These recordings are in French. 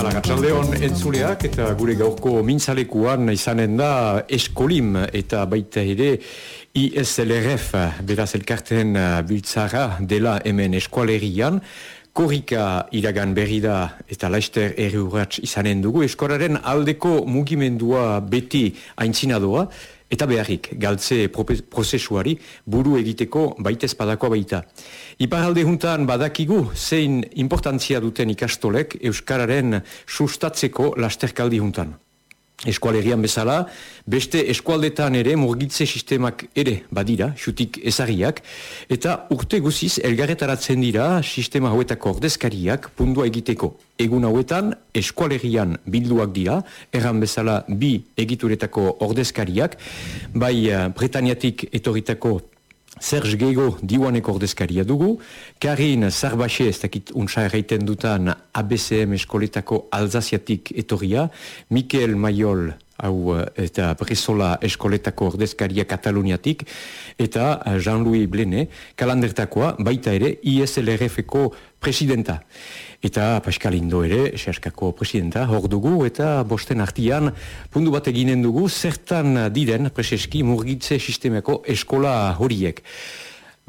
Arratxaldeon entzuleak eta gure gaurko mintzalekuan izanen da eskolim eta baita ere ISLRF, beraz elkarten biltzara dela hemen eskualerian, Korrika iragan berri da eta laister erri izanen dugu, eskoraren aldeko mugimendua beti aintzinadoa, eta beharrik galtze prozesuari buru egiteko baita espadakoa baita. Iparalde juntan badakigu zein importantzia duten ikastolek Euskararen sustatzeko lasterkaldi juntan eskualerian bezala, beste eskualdetan ere murgitze sistemak ere badira, xutik ezariak, eta urte guziz elgarretaratzen dira sistema hauetako ordezkariak pundua egiteko. Egun hauetan eskualerian bilduak dira, erran bezala bi egituretako ordezkariak, bai uh, Bretaniatik etorritako Serge Gego diwaneko ordezkaria dugu, Karin Sarbaxe ez dakit untsa erraiten dutan ABCM eskoletako alzaziatik etorria, Mikel Maiol hau eh, eta Bresola eskoletako ordezkaria Kataluniatik, eta eh, Jean-Louis Blene, kalandertakoa, baita ere ISLRF-eko presidenta. Eta Pascal Indo ere, Xerskako presidenta, hor dugu, eta bosten artian, pundu bat eginen dugu, zertan diren, preseski, murgitze sistemeko eskola horiek.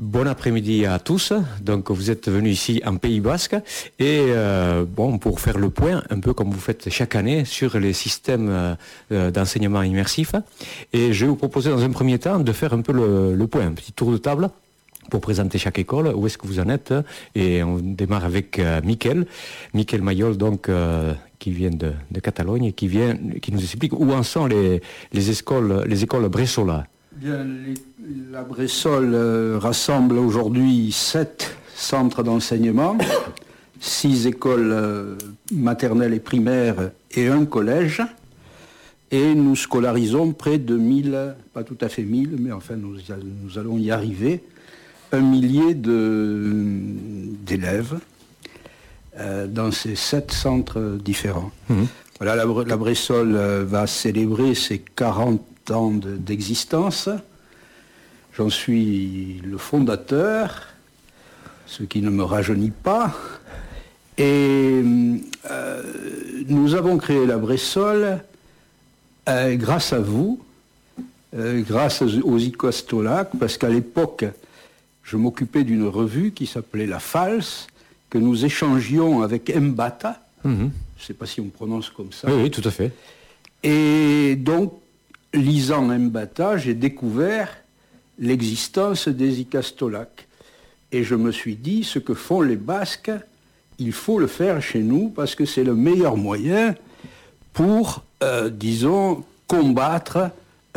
Bon après-midi à tous. Donc, vous êtes venus ici en Pays Basque et euh, bon pour faire le point, un peu comme vous faites chaque année sur les systèmes euh, d'enseignement immersif. Et je vais vous proposer dans un premier temps de faire un peu le, le point, un petit tour de table pour présenter chaque école, où est-ce que vous en êtes. Et on démarre avec euh, Michael Mayol, donc, euh, qui vient de, Catalogne et qui, vient, qui nous explique où en sont les, les écoles, les écoles Bressola. Bien, la Bressol euh, rassemble aujourd'hui sept centres d'enseignement, six écoles euh, maternelles et primaires et un collège. Et nous scolarisons près de 1000, pas tout à fait 1000, mais enfin nous, nous allons y arriver, un millier d'élèves euh, dans ces sept centres différents. Mmh. Voilà, la, la Bressol euh, va célébrer ses 40 ans d'existence. J'en suis le fondateur, ce qui ne me rajeunit pas. Et euh, nous avons créé la Bressol euh, grâce à vous, grâce aux Icostolacs, parce qu'à l'époque, je m'occupais d'une revue qui s'appelait La False, que nous échangions avec Mbata. Mm -hmm. Je ne sais pas si on prononce comme ça. Oui, oui, tout à fait. Et donc, lisant Mbata, j'ai découvert l'existence des Icastolacs. Et je me suis dit, ce que font les Basques, il faut le faire chez nous parce que c'est le meilleur moyen pour, euh, disons, combattre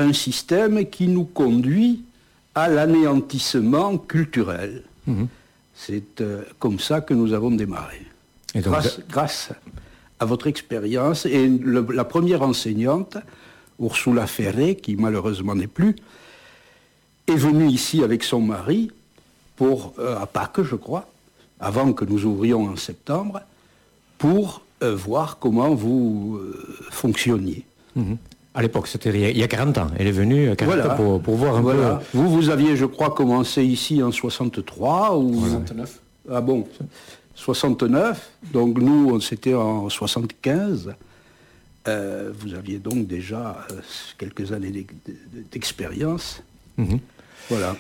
un système qui nous conduit à l'anéantissement culturel. Mmh. C'est euh, comme ça que nous avons démarré. Et donc, grâce, grâce, à votre expérience et le, la première enseignante, Ursula Ferré, qui malheureusement n'est plus, est venue ici avec son mari pour, euh, à Pâques, je crois, avant que nous ouvrions en septembre, pour euh, voir comment vous fonctionniez. Mmh. À l'époque, c'était il y a 40 ans. Elle est venue 40 voilà. ans pour, pour, voir un voilà. peu. Vous, vous aviez, je crois, commencé ici en 63 ou 69. Ah bon 69. Donc nous, c'était en 75. Euh, vous aviez donc déjà euh, quelques années d'expérience. Mmh. Voilà.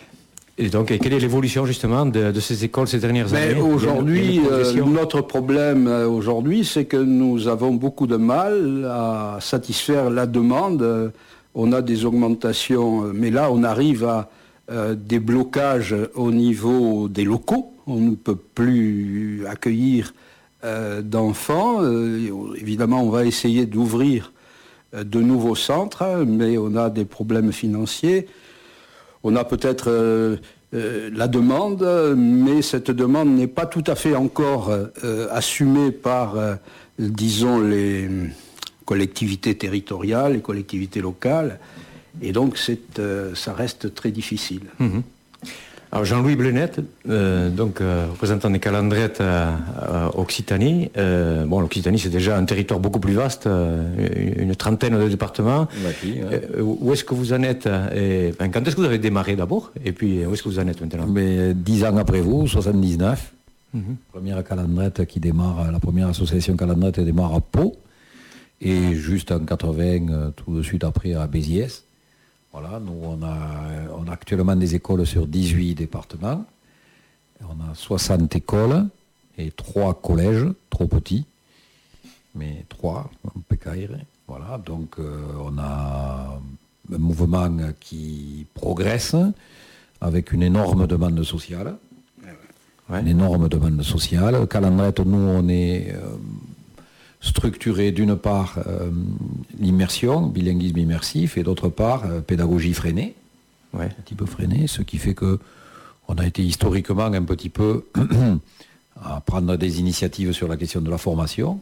Et donc, quelle est l'évolution justement de, de, ces écoles ces dernières Mais années? Aujourd'hui, euh, notre problème aujourd'hui, c'est que nous avons beaucoup de mal à satisfaire la demande. On a des augmentations, mais là, on arrive à euh, des blocages au niveau des locaux. On ne peut plus accueillir euh, d'enfants. évidemment, on va essayer d'ouvrir de nouveaux centres, mais on a des problèmes financiers on a peut-être euh, euh, la demande, mais cette demande n'est pas tout à fait encore euh, assumée par, disons, les collectivités territoriales, les collectivités locales. Et donc, ça reste très difficile. Mmh. Alors Jean-Louis Blenet, euh, donc euh, représentant des calendrettes à, Occitanie. Euh, bon, l'Occitanie c'est déjà un territoire beaucoup plus vaste, une trentaine de départements. où est-ce que vous en êtes et, ben, Quand est-ce que vous avez démarré d'abord Et puis où est-ce que vous en êtes maintenant? Mais, Dix ans après vous, 79. Mhm. Première calandrette qui démarre, la première association calandrette démarre à Pau. Et juste en 80, tout de suite après à Béziers. Voilà, nous, on a, on a actuellement des écoles sur 18 départements. On a 60 écoles et 3 collèges, trop petits, mais 3 en PKR. Voilà, donc euh, on a un mouvement qui progresse avec une énorme demande sociale. Une énorme demande sociale. Calendrette, nous, on est euh, structurer d'une part euh, l'immersion, bilinguisme immersif, et d'autre part euh, pédagogie freinée, un petit peu freinée, ce qui fait que on a été historiquement un petit peu à prendre des initiatives sur la question de la formation.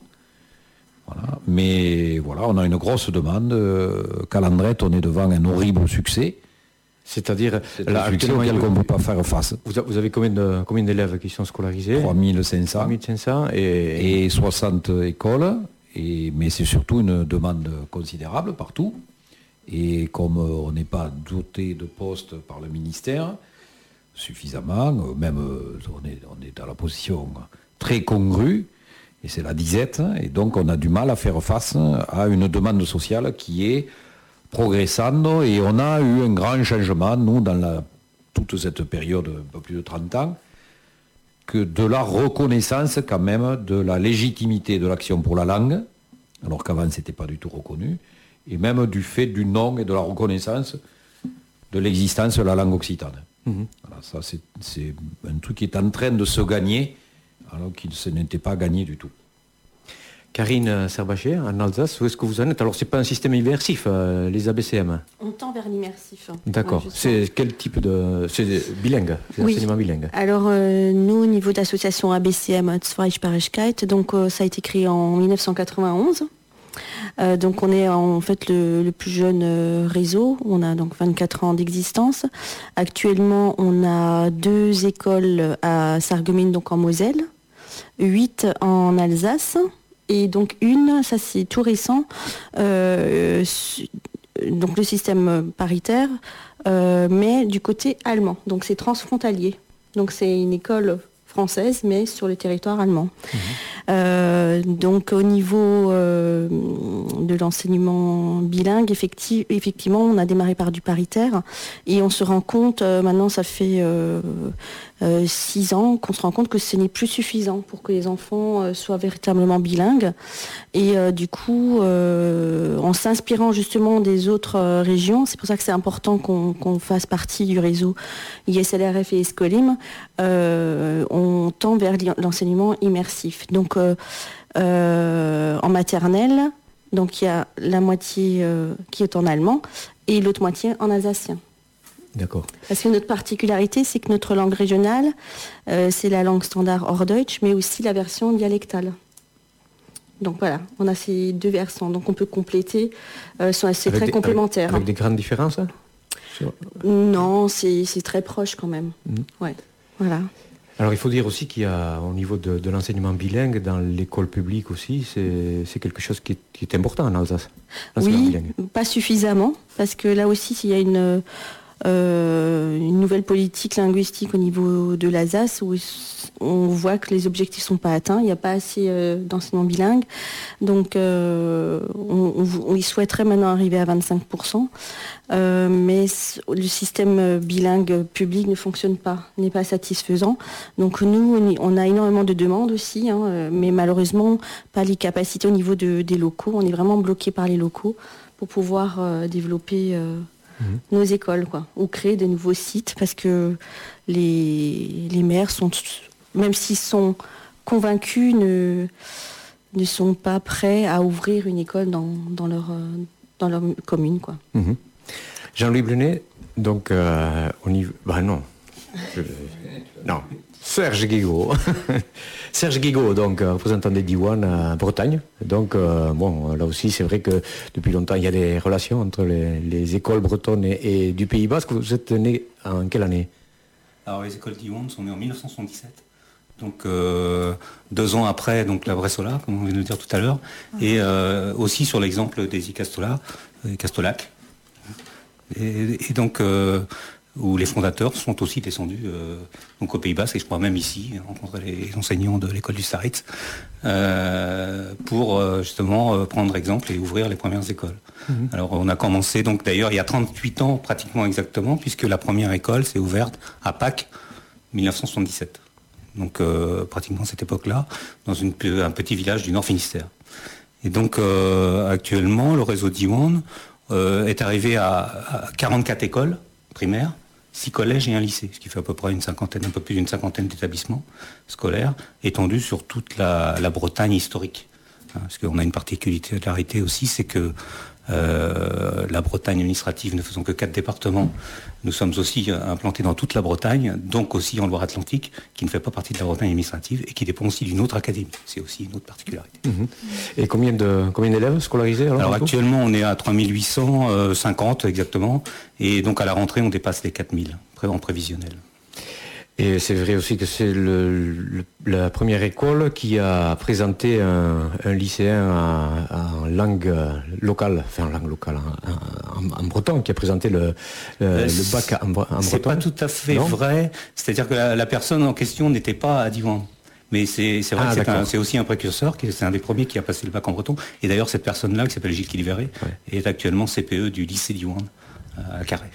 Mais voilà, on a une grosse demande. Euh, Calandrette, on est devant un horrible succès. C'est-à-dire, là, actuellement, qu'on ne peut pas faire face. Vous, avez combien, de, combien d'élèves qui sont scolarisés? 3500. 3500 et... et 60 écoles. Et, mais c'est surtout une demande considérable partout. Et comme on n'est pas doté de postes par le ministère suffisamment, même on est, on est dans la position très congrue, et c'est la disette, et donc on a du mal à faire face à une demande sociale qui est progressant et on a eu un grand changement, nous, dans la, toute cette période, un peu plus de 30 ans, que de la reconnaissance quand même de la légitimité de l'action pour la langue, alors qu'avant ce n'était pas du tout reconnu, et même du fait du nom et de la reconnaissance de l'existence de la langue occitane. Mhm. ça c'est un truc qui est en train de se gagner, alors qu'il ne n'était pas gagné du tout. Karine Serbacher, en Alsace, où est-ce que vous en êtes? Alors, c'est pas un système immersif, euh, les ABCM On tend vers l'immersif. D'accord. c'est quel type de... C'est bilingue C'est oui. bilingue Alors, euh, nous, au niveau d'association ABCM, Zweisparigkeit, donc euh, ça a été créé en 1991. donc on est en fait le, plus jeune réseau, on a donc 24 ans d'existence. Actuellement on a deux écoles à Sarreguemines, donc en Moselle, huit en Alsace, et donc une, ça c'est tout récent, euh, donc le système paritaire, euh, mais du côté allemand. Donc c'est transfrontalier. Donc c'est une école française, mais sur le territoire allemand. Mmh. Euh, donc au niveau euh, de l'enseignement bilingue, effectivement, on a démarré par du paritaire et on se rend compte, euh, maintenant ça fait six ans, qu'on se rend compte que ce n'est plus suffisant pour que les enfants soient véritablement bilingues. Et du coup, en s'inspirant justement des autres régions, c'est pour ça que c'est important qu'on fasse partie du réseau ISLRF et Escolim, on tend vers l'enseignement immersif. Donc euh, euh, en maternelle, donc il y a la moitié euh, qui est en allemand et l'autre moitié en alsacien. D'accord. Parce que notre particularité, c'est que notre langue régionale, c'est la langue standard Hors-Deutsch, mais aussi la version dialectale. Donc voilà, on a ces deux versants. Donc on peut compléter, c'est très complémentaire. Avec, des grandes différences hein Non, c'est très proche quand même. Mmh. Ouais, voilà. Alors il faut dire aussi qu'il y a au niveau de, l'enseignement bilingue dans l'école publique aussi, c'est quelque chose qui est, important en Alsace. Oui, pas suffisamment, parce que là aussi s'il y a une, euh, une nouvelle politique linguistique au niveau de l'Alsace où on voit que les objectifs ne sont pas atteints, il n'y a pas assez euh, d'enseignement bilingue. Donc euh, on, y souhaiterait maintenant arriver à 25%, mais le système bilingue public ne fonctionne pas, n'est pas satisfaisant. Donc nous, on a énormément de demandes aussi, hein, mais malheureusement pas les capacités au niveau des locaux. On est vraiment bloqué par les locaux pour pouvoir développer Nos écoles, quoi, ou créer des nouveaux sites, parce que les, maires sont, même s'ils sont convaincus, ne, sont pas prêts à ouvrir une école dans, leur, commune. Mhm. Jean-Louis Brunet, donc euh, au niveau, bah non, non, Serge Guigaud. Serge Guigaud, donc euh, représentant des Diwan à Bretagne. Donc, euh, bon, là aussi, c'est vrai que depuis longtemps, il y a des relations entre les, écoles bretonnes et, du Pays Basque. Vous êtes né en quelle année? Alors les écoles d'Iwan sont nées en 1977. Donc euh, deux ans après, donc la Bressola, comme on vient de le dire tout à l'heure, et euh, aussi sur l'exemple des Icastola, Castolac. Et, et donc où les fondateurs sont aussi descendus euh, donc au Pays Basque et je crois même ici rencontrer les enseignants de l'école du Saritz euh, pour euh, justement prendre exemple et ouvrir les premières écoles. Mhm. Alors on a commencé donc d'ailleurs il y a 38 ans pratiquement exactement puisque la première école s'est ouverte à Pâques 1977. Donc pratiquement cette époque-là dans une, un petit village du Nord Finistère. Et donc actuellement le réseau Diwan est arrivé à, à 44 écoles primaires six collèges et un lycée, ce qui fait à peu près une cinquantaine, un peu plus d'une cinquantaine d'établissements scolaires, étendus sur toute la, Bretagne historique. Hein, parce qu'on a une particularité aussi, c'est que euh, la Bretagne administrative ne faisant que quatre départements. Nous sommes aussi implantés dans toute la Bretagne, donc aussi en Loire-Atlantique, qui ne fait pas partie de la Bretagne administrative et qui dépend aussi d'une autre académie. C'est aussi une autre particularité. Mhm. Et combien de combien d'élèves scolarisés Alors, actuellement, on est à 3850 exactement, et donc à la rentrée, on dépasse les 4000 en prévisionnel. Et c'est vrai aussi que c'est la première école qui a présenté un, lycéen en, langue locale, enfin en langue locale, en, breton, qui a présenté le, euh, bac en, breton. C'est pas tout à fait vrai. C'est-à-dire que la, personne en question n'était pas à Divan. Mais c'est vrai ah, que c'est aussi un précurseur, c'est un des premiers qui a passé le bac en breton. Et d'ailleurs, cette personne-là, qui s'appelle Gilles Kiliveret, est actuellement CPE du lycée Diwan à Carré.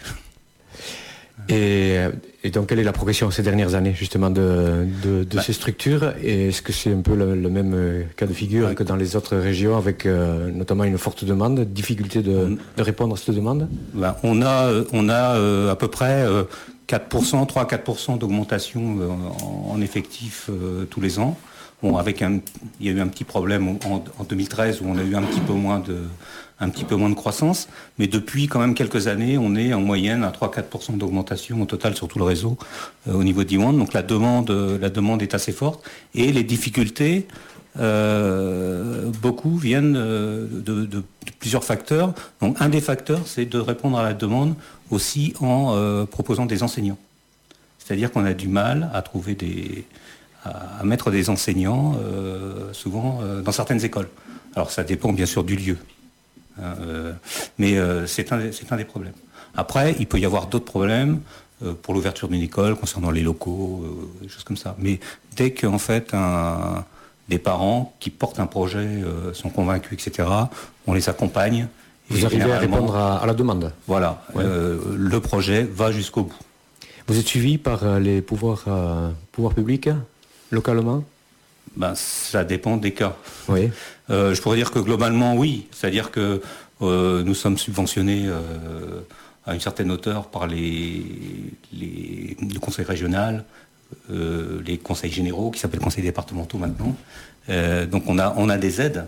Et, donc, quelle est la progression ces dernières années, justement, de, bah. ces structures? Et est-ce que c'est un peu le, même euh, cas de figure que dans les autres régions, avec euh, notamment une forte demande, difficulté de, répondre à cette demande? Bah, On a, on a euh, à peu près 4%, 3-4% d'augmentation en, effectif tous les ans. Bon, avec un, il y a eu un petit problème en, en 2013 où on a eu un petit peu moins de un petit peu moins de croissance, mais depuis quand même quelques années, on est en moyenne à 3-4% d'augmentation au total sur tout le réseau euh, au niveau d'Iwan. Donc la demande, euh, la demande est assez forte et les difficultés, euh, beaucoup viennent de, plusieurs facteurs. Donc un des facteurs, c'est de répondre à la demande aussi en proposant des enseignants. C'est-à-dire qu'on a du mal à trouver des, à, mettre des enseignants, souvent dans certaines écoles. Alors ça dépend bien sûr du lieu. Hein, euh, mais euh, c'est un, un, des problèmes. Après, il peut y avoir d'autres problèmes euh, pour l'ouverture d'une école concernant les locaux, des choses comme ça. Mais dès qu'en fait un, des parents qui portent un projet sont convaincus, etc., on les accompagne. Vous arrivez à répondre à, la demande. Voilà, le projet va jusqu'au bout. Vous êtes suivi par les pouvoirs, pouvoirs publics localement? Ben, Ça dépend des cas. Oui. Euh, je pourrais dire que globalement, oui. C'est-à-dire que euh, nous sommes subventionnés euh, à une certaine hauteur par les, les, le conseil régional, les conseils généraux, qui s'appellent conseils départementaux maintenant. donc on a, on a des aides.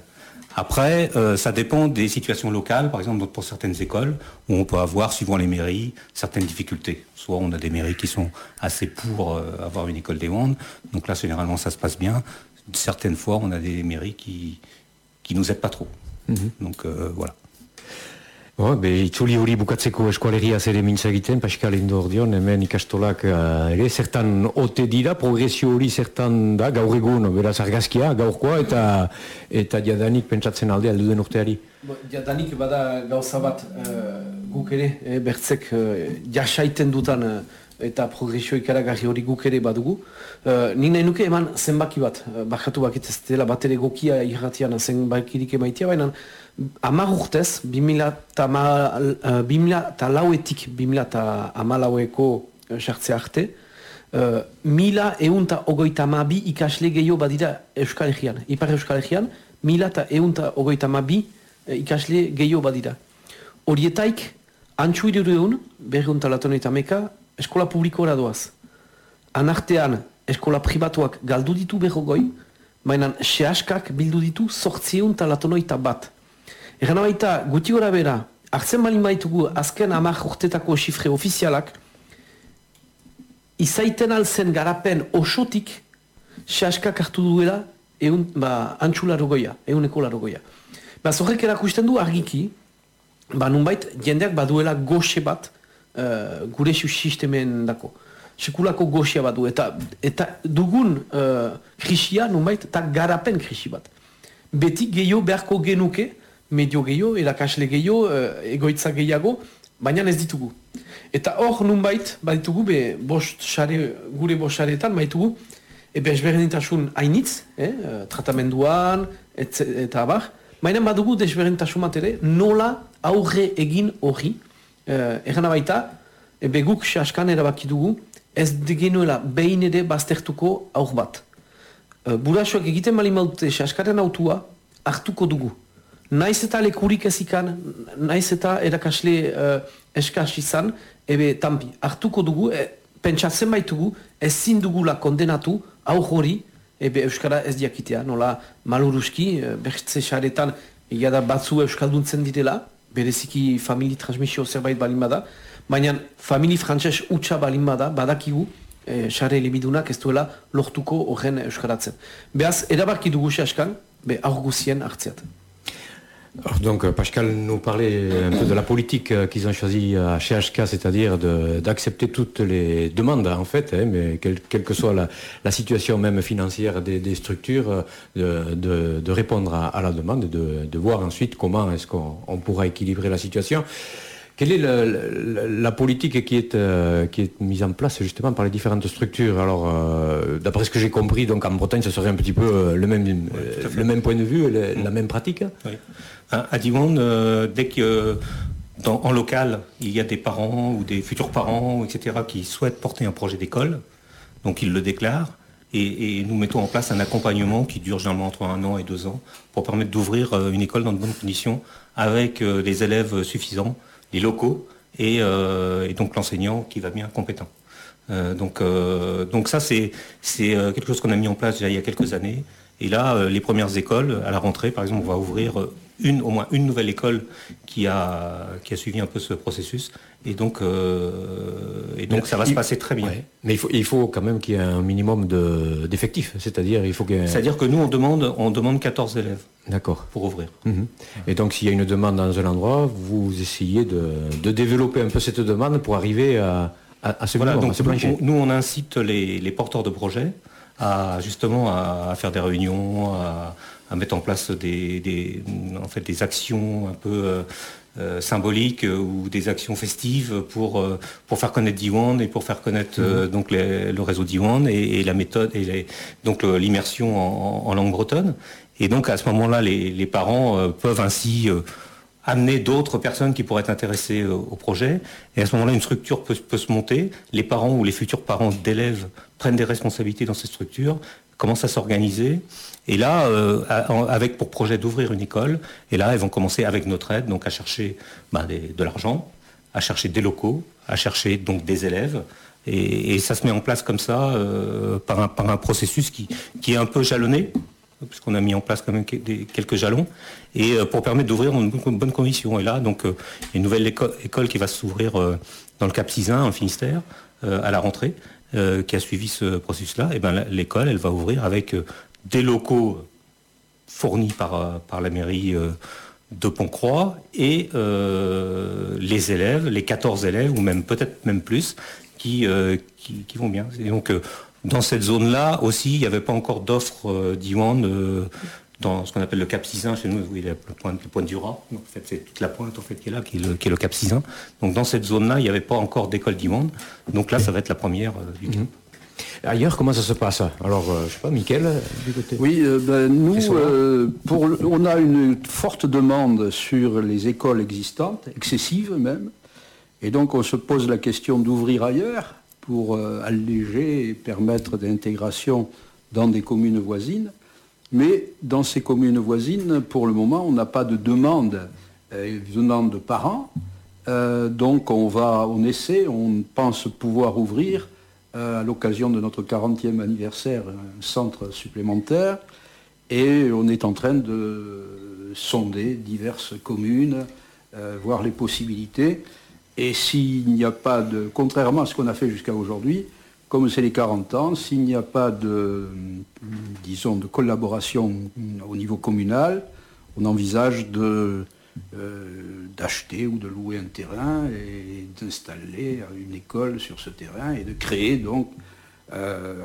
Après, ça dépend des situations locales, par exemple pour certaines écoles, où on peut avoir, suivant les mairies, certaines difficultés. Soit on a des mairies qui sont assez pour avoir une école des Wandes, donc là généralement ça se passe bien. Certaines fois, on a des mairies qui, qui nous aide pas trop. Mhm. Donc euh, voilà. Bo, be, itzuli hori bukatzeko eskualeria zere mintza egiten, Pascal Indordion, hemen ikastolak uh, ere, zertan ote dira, progresio hori zertan da, gaur egun, beraz argazkia, gaurkoa, eta eta jadanik pentsatzen alde aldu den urteari. Bo, jadanik bada gauza bat uh, guk ere, eh, bertzek uh, jasaiten dutan eta progresio ikaragarri hori guk ere badugu. Uh, Nik nahi nuke eman zenbaki bat, uh, bakatu bakit ez dela bat ere gokia irratian zenbakirik emaitia, baina amar urtez, 2000 eta lauetik 2000 eta amalaueko sartzea arte, uh, mila eunta ogoita mabi ikasle gehiago badira Euskal Herrian, Ipar Euskal Herrian, mila eta eunta ogoita mabi ikasle gehiago badira. Horietaik, antxu iruru egun, berriunta latoneita meka, eskola publikora doaz. Anartean, eskola pribatuak galdu ditu goi, baina sehaskak bildu ditu sortzieun talatonoita bat. Egan baita, guti gora bera, hartzen balin baitugu azken amak urtetako xifre ofizialak, izaiten alzen garapen osotik sehaskak hartu duela eun, ba, antxularo goia, euneko laro goia. Ba, zorrek erakusten du argiki, ba, nunbait, jendeak baduela goxe bat, uh, gure sistemen dako. sekulako goxia bat du, eta, eta dugun uh, krisia, nunbait, eta garapen krisi bat. Beti gehiago beharko genuke, medio gehiago, erakasle gehiago, uh, egoitza gehiago, baina ez ditugu. Eta hor nunbait, baditugu, be, bost xare, gure bost xareetan, baitugu, ebe ezberdintasun hainitz, eh, tratamenduan, et, eta abar, baina badugu desberdintasun bat ere, nola aurre egin hori, uh, egan baita, ebe guk xaskan erabaki dugu, ez degenuela behin ere baztertuko aur bat. Uh, Burasoak egiten bali maute xaskaren autua hartuko dugu. Naiz eta lekurik ez ikan, naiz eta erakasle uh, eskaz izan, ebe tampi, hartuko dugu, e, pentsatzen baitugu, ezin dugula kondenatu aur hori, ebe Euskara ez diakitea, nola maluruski, bertze xaretan, egia da batzu Euskalduntzen direla, bereziki famili transmisio zerbait balin bada, baina famili frantses utxa balin bada, badakigu, e, xare elibidunak ez duela lortuko horren euskaratzen. Beaz, erabaki dugu askan, be aurguzien hartziat. Donc Pascal nous parlait un peu de la politique euh, qu'ils ont choisi à chez HK, c'est-à-dire d'accepter toutes les demandes en fait, hein, mais quelle, que soit la, situation même financière des, structures, de, de, répondre à, à, la demande et de, de voir ensuite comment est-ce qu'on pourra équilibrer la situation. Quelle est la, la, la politique qui est, euh, qui est mise en place justement par les différentes structures? Alors, euh, d'après ce que j'ai compris, donc en Bretagne, ce serait un petit peu euh, le même, oui, le même point de vue, le, mmh. la même pratique oui. À Diwan, dès que dans, en local, il y a des parents ou des futurs parents, etc., qui souhaitent porter un projet d'école, donc ils le déclarent, et, et, nous mettons en place un accompagnement qui dure généralement entre un an et deux ans pour permettre d'ouvrir une école dans de bonnes conditions avec des élèves suffisants les locaux et, euh, et donc l'enseignant qui va bien compétent. Euh, donc, euh, donc ça, c'est quelque chose qu'on a mis en place il y a quelques années. Et là, les premières écoles, à la rentrée, par exemple, on va ouvrir au moins une nouvelle école qui a suivi un peu ce processus. Et donc, euh, et donc ça va il, se passer très bien. Ouais. Mais il faut, il faut quand même qu'il y ait un minimum d'effectifs. C'est-à-dire il faut que... C'est-à-dire que nous, on demande, on demande 14 élèves. D'accord. Pour ouvrir. Mm -hmm. Et donc, s'il y a une demande dans un endroit, vous essayez de, de développer un peu cette demande pour arriver à, à, à ce voilà, donc à ce plancher. Nous, on incite les, les porteurs de projets à justement à, à faire des réunions, à, à mettre en place des, des, en fait, des actions un peu euh, symboliques euh, ou des actions festives pour, euh, pour faire connaître Diwan et pour faire connaître mmh. donc les, le réseau Diwan et, et, la méthode et les, donc l'immersion en, en, langue bretonne. Et donc à ce moment-là, les, les, parents peuvent ainsi amener d'autres personnes qui pourraient être intéressées au projet. Et à ce moment-là, une structure peut, peut, se monter. Les parents ou les futurs parents d'élèves prennent des responsabilités dans cette structure, commencent à s'organiser. Et là, euh, avec pour projet d'ouvrir une école, et là, elles vont commencer avec notre aide, donc à chercher des, de l'argent, à chercher des locaux, à chercher donc des élèves. Et, ça se met en place comme ça, euh, par, un, processus qui, est un peu jalonné, puisqu'on a mis en place quand même quelques jalons, et euh, pour permettre d'ouvrir en bonne, condition. Et là, donc, une nouvelle école, qui va s'ouvrir dans le Cap Cisin, en Finistère, à la rentrée, qui a suivi ce processus-là. Et ben l'école, elle va ouvrir avec des locaux fournis par, par la mairie de Pont-Croix et euh, les élèves, les 14 élèves, ou même peut-être même plus, qui, euh, qui, qui, vont bien. Et donc, euh, dans cette zone-là aussi, il n'y avait pas encore d'offres d'Iwan dans ce qu'on appelle le Cap Cisin chez nous, où il y a le point, le point du Rat. En fait, c'est toute la pointe en fait, qui est là, qui est le, qui est le Cap Cisin. Donc, dans cette zone-là, il n'y avait pas encore d'école d'Iwan. Donc là, ça va être la première du mm -hmm. Ailleurs, comment ça se passe? Alors, euh, je sais pas, Mickaël, du côté Oui, euh, ben, nous, euh, pour, on a une forte demande sur les écoles existantes, excessive même, et donc on se pose la question d'ouvrir ailleurs pour euh, alléger et permettre d'intégration dans des communes voisines. Mais dans ces communes voisines, pour le moment, on n'a pas de demande euh, venant de parents. Euh, donc on va, on essaie, on pense pouvoir ouvrir à l'occasion de notre 40e anniversaire un centre supplémentaire et on est en train de sonder diverses communes, euh, voir les possibilités. Et s'il n'y a pas de, contrairement à ce qu'on a fait jusqu'à aujourd'hui, comme c'est les 40 ans, s'il n'y a pas de, disons, de collaboration au niveau communal, on envisage de d'acheter ou de louer un terrain et d'installer une école sur ce terrain et de créer donc,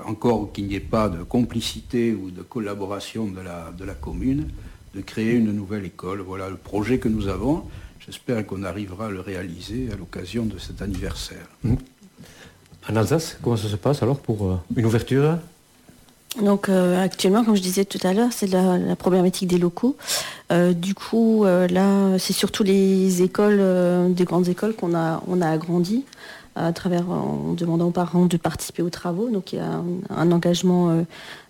encore qu'il n'y ait pas de complicité ou de collaboration de la, de la commune, de créer une nouvelle école. Voilà le projet que nous avons. J'espère qu'on arrivera à le réaliser à l'occasion de cet anniversaire. Mmh. En Alsace, comment ça se passe alors pour euh, une ouverture? Donc euh, actuellement, comme je disais tout à l'heure, c'est la, problématique des locaux. Euh, du coup, là, c'est surtout les écoles, des grandes écoles qu'on a, on a agrandi à travers en demandant aux parents de participer aux travaux. Donc il y a un, engagement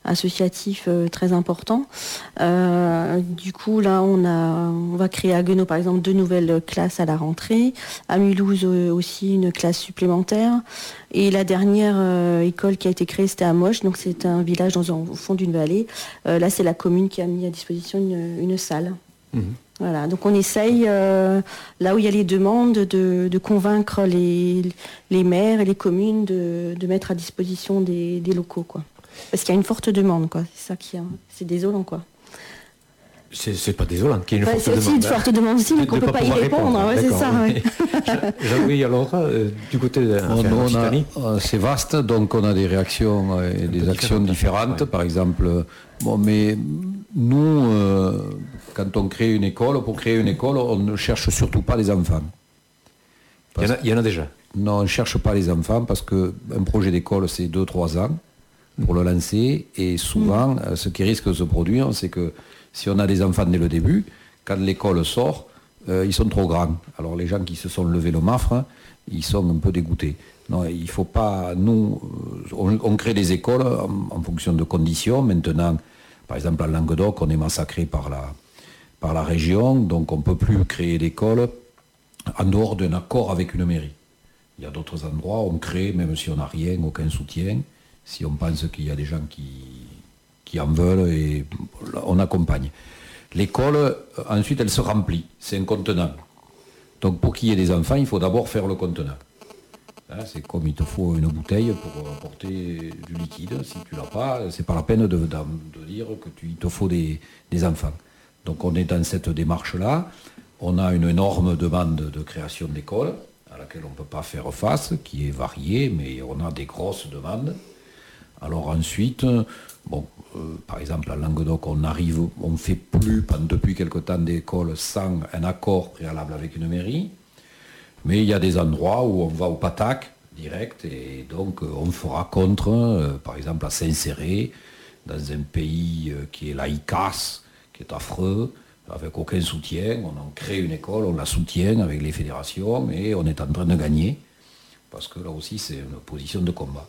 associatif très important. du coup, là, on, a, on va créer à Guenot, par exemple, deux nouvelles classes à la rentrée. À Mulhouse aussi une classe supplémentaire. Et la dernière euh, école qui a été créée, c'était à Moche, donc c'est un village dans, au fond d'une vallée. Euh, là, c'est la commune qui a mis à disposition une, salle. Mhm. Voilà, donc on essaye, euh, là où il y a les demandes, de, convaincre les, les, maires et les communes de, mettre à disposition des, locaux, quoi. Parce qu'il y a une forte demande, quoi. C'est ça qui, c'est désolant, quoi. C'est pas désolant qu'il y ait une forte demande. C'est une forte demande aussi, mais qu'on ne peut pas, y répondre. c'est ça. Oui, alors, euh, du côté de euh, C'est vaste, donc on a des réactions et des actions différentes. Par exemple, bon, mais nous, euh, quand on crée une école, pour créer une école, on ne cherche surtout pas les enfants. il, y en a, déjà Non, on ne cherche pas les enfants parce qu'un projet d'école, c'est 2-3 ans pour le lancer. Et souvent, mm. ce qui risque de se produire, c'est que si on a des enfants dès le début, quand l'école sort, euh, ils sont trop grands. Alors les gens qui se sont levés le mafre, ils sont un peu dégoûtés. Non, il faut pas. Nous, euh, on, crée des écoles en, fonction de conditions. Maintenant, par exemple, en Languedoc, on est massacré par la, par la région, donc on ne peut plus créer d'école en dehors d'un accord avec une mairie. Il y a d'autres endroits on crée, même si on n'a rien, aucun soutien, si on pense qu'il y a des gens qui, en veulent et on accompagne. L'école, euh, ensuite, elle se remplit. C'est un contenant. Donc pour qu'il y ait des enfants, il faut d'abord faire le contenant. Hein, c'est comme il te faut une bouteille pour apporter du liquide. Si tu l'as pas, c'est pas la peine de, dire que tu, te faut des, enfants. Donc on est dans cette démarche-là. On a une énorme demande de création d'école à laquelle on ne peut pas faire face, qui est variée, mais on a des grosses demandes. Alors ensuite, euh, par exemple, à Languedoc, on arrive, on ne fait plus depuis quelque temps d'école sans un accord préalable avec une mairie. Mais il y a des endroits où on va au patac direct et donc euh, on fera contre, euh, par exemple à s'insérer dans un pays qui est laïcas, qui est affreux, avec aucun soutien. On en crée une école, on la soutient avec les fédérations et on est en train de gagner. Parce que là aussi, c'est une position de combat.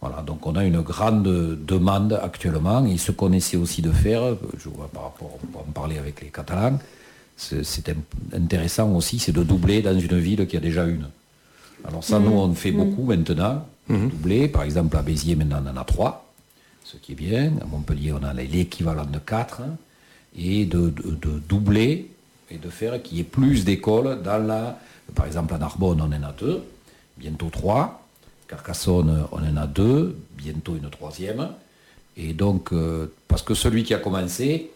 Voilà, donc on a une grande demande actuellement. Il se connaissait aussi de faire, je vois par rapport, on en parler avec les Catalans, c'est intéressant aussi, c'est de doubler dans une ville qui a déjà une. Alors ça, nous, on fait mmh. beaucoup maintenant, mmh. doubler. Par exemple, à Béziers, maintenant, on en a trois, ce qui est bien. À Montpellier, on a l'équivalent de quatre. et de, doubler et de faire qu'il y ait plus d'écoles dans la... Par exemple, à Narbonne, on en a deux, bientôt trois. Carcassonne, on en a deux, bientôt une troisième. Et donc, euh, parce que celui qui a commencé,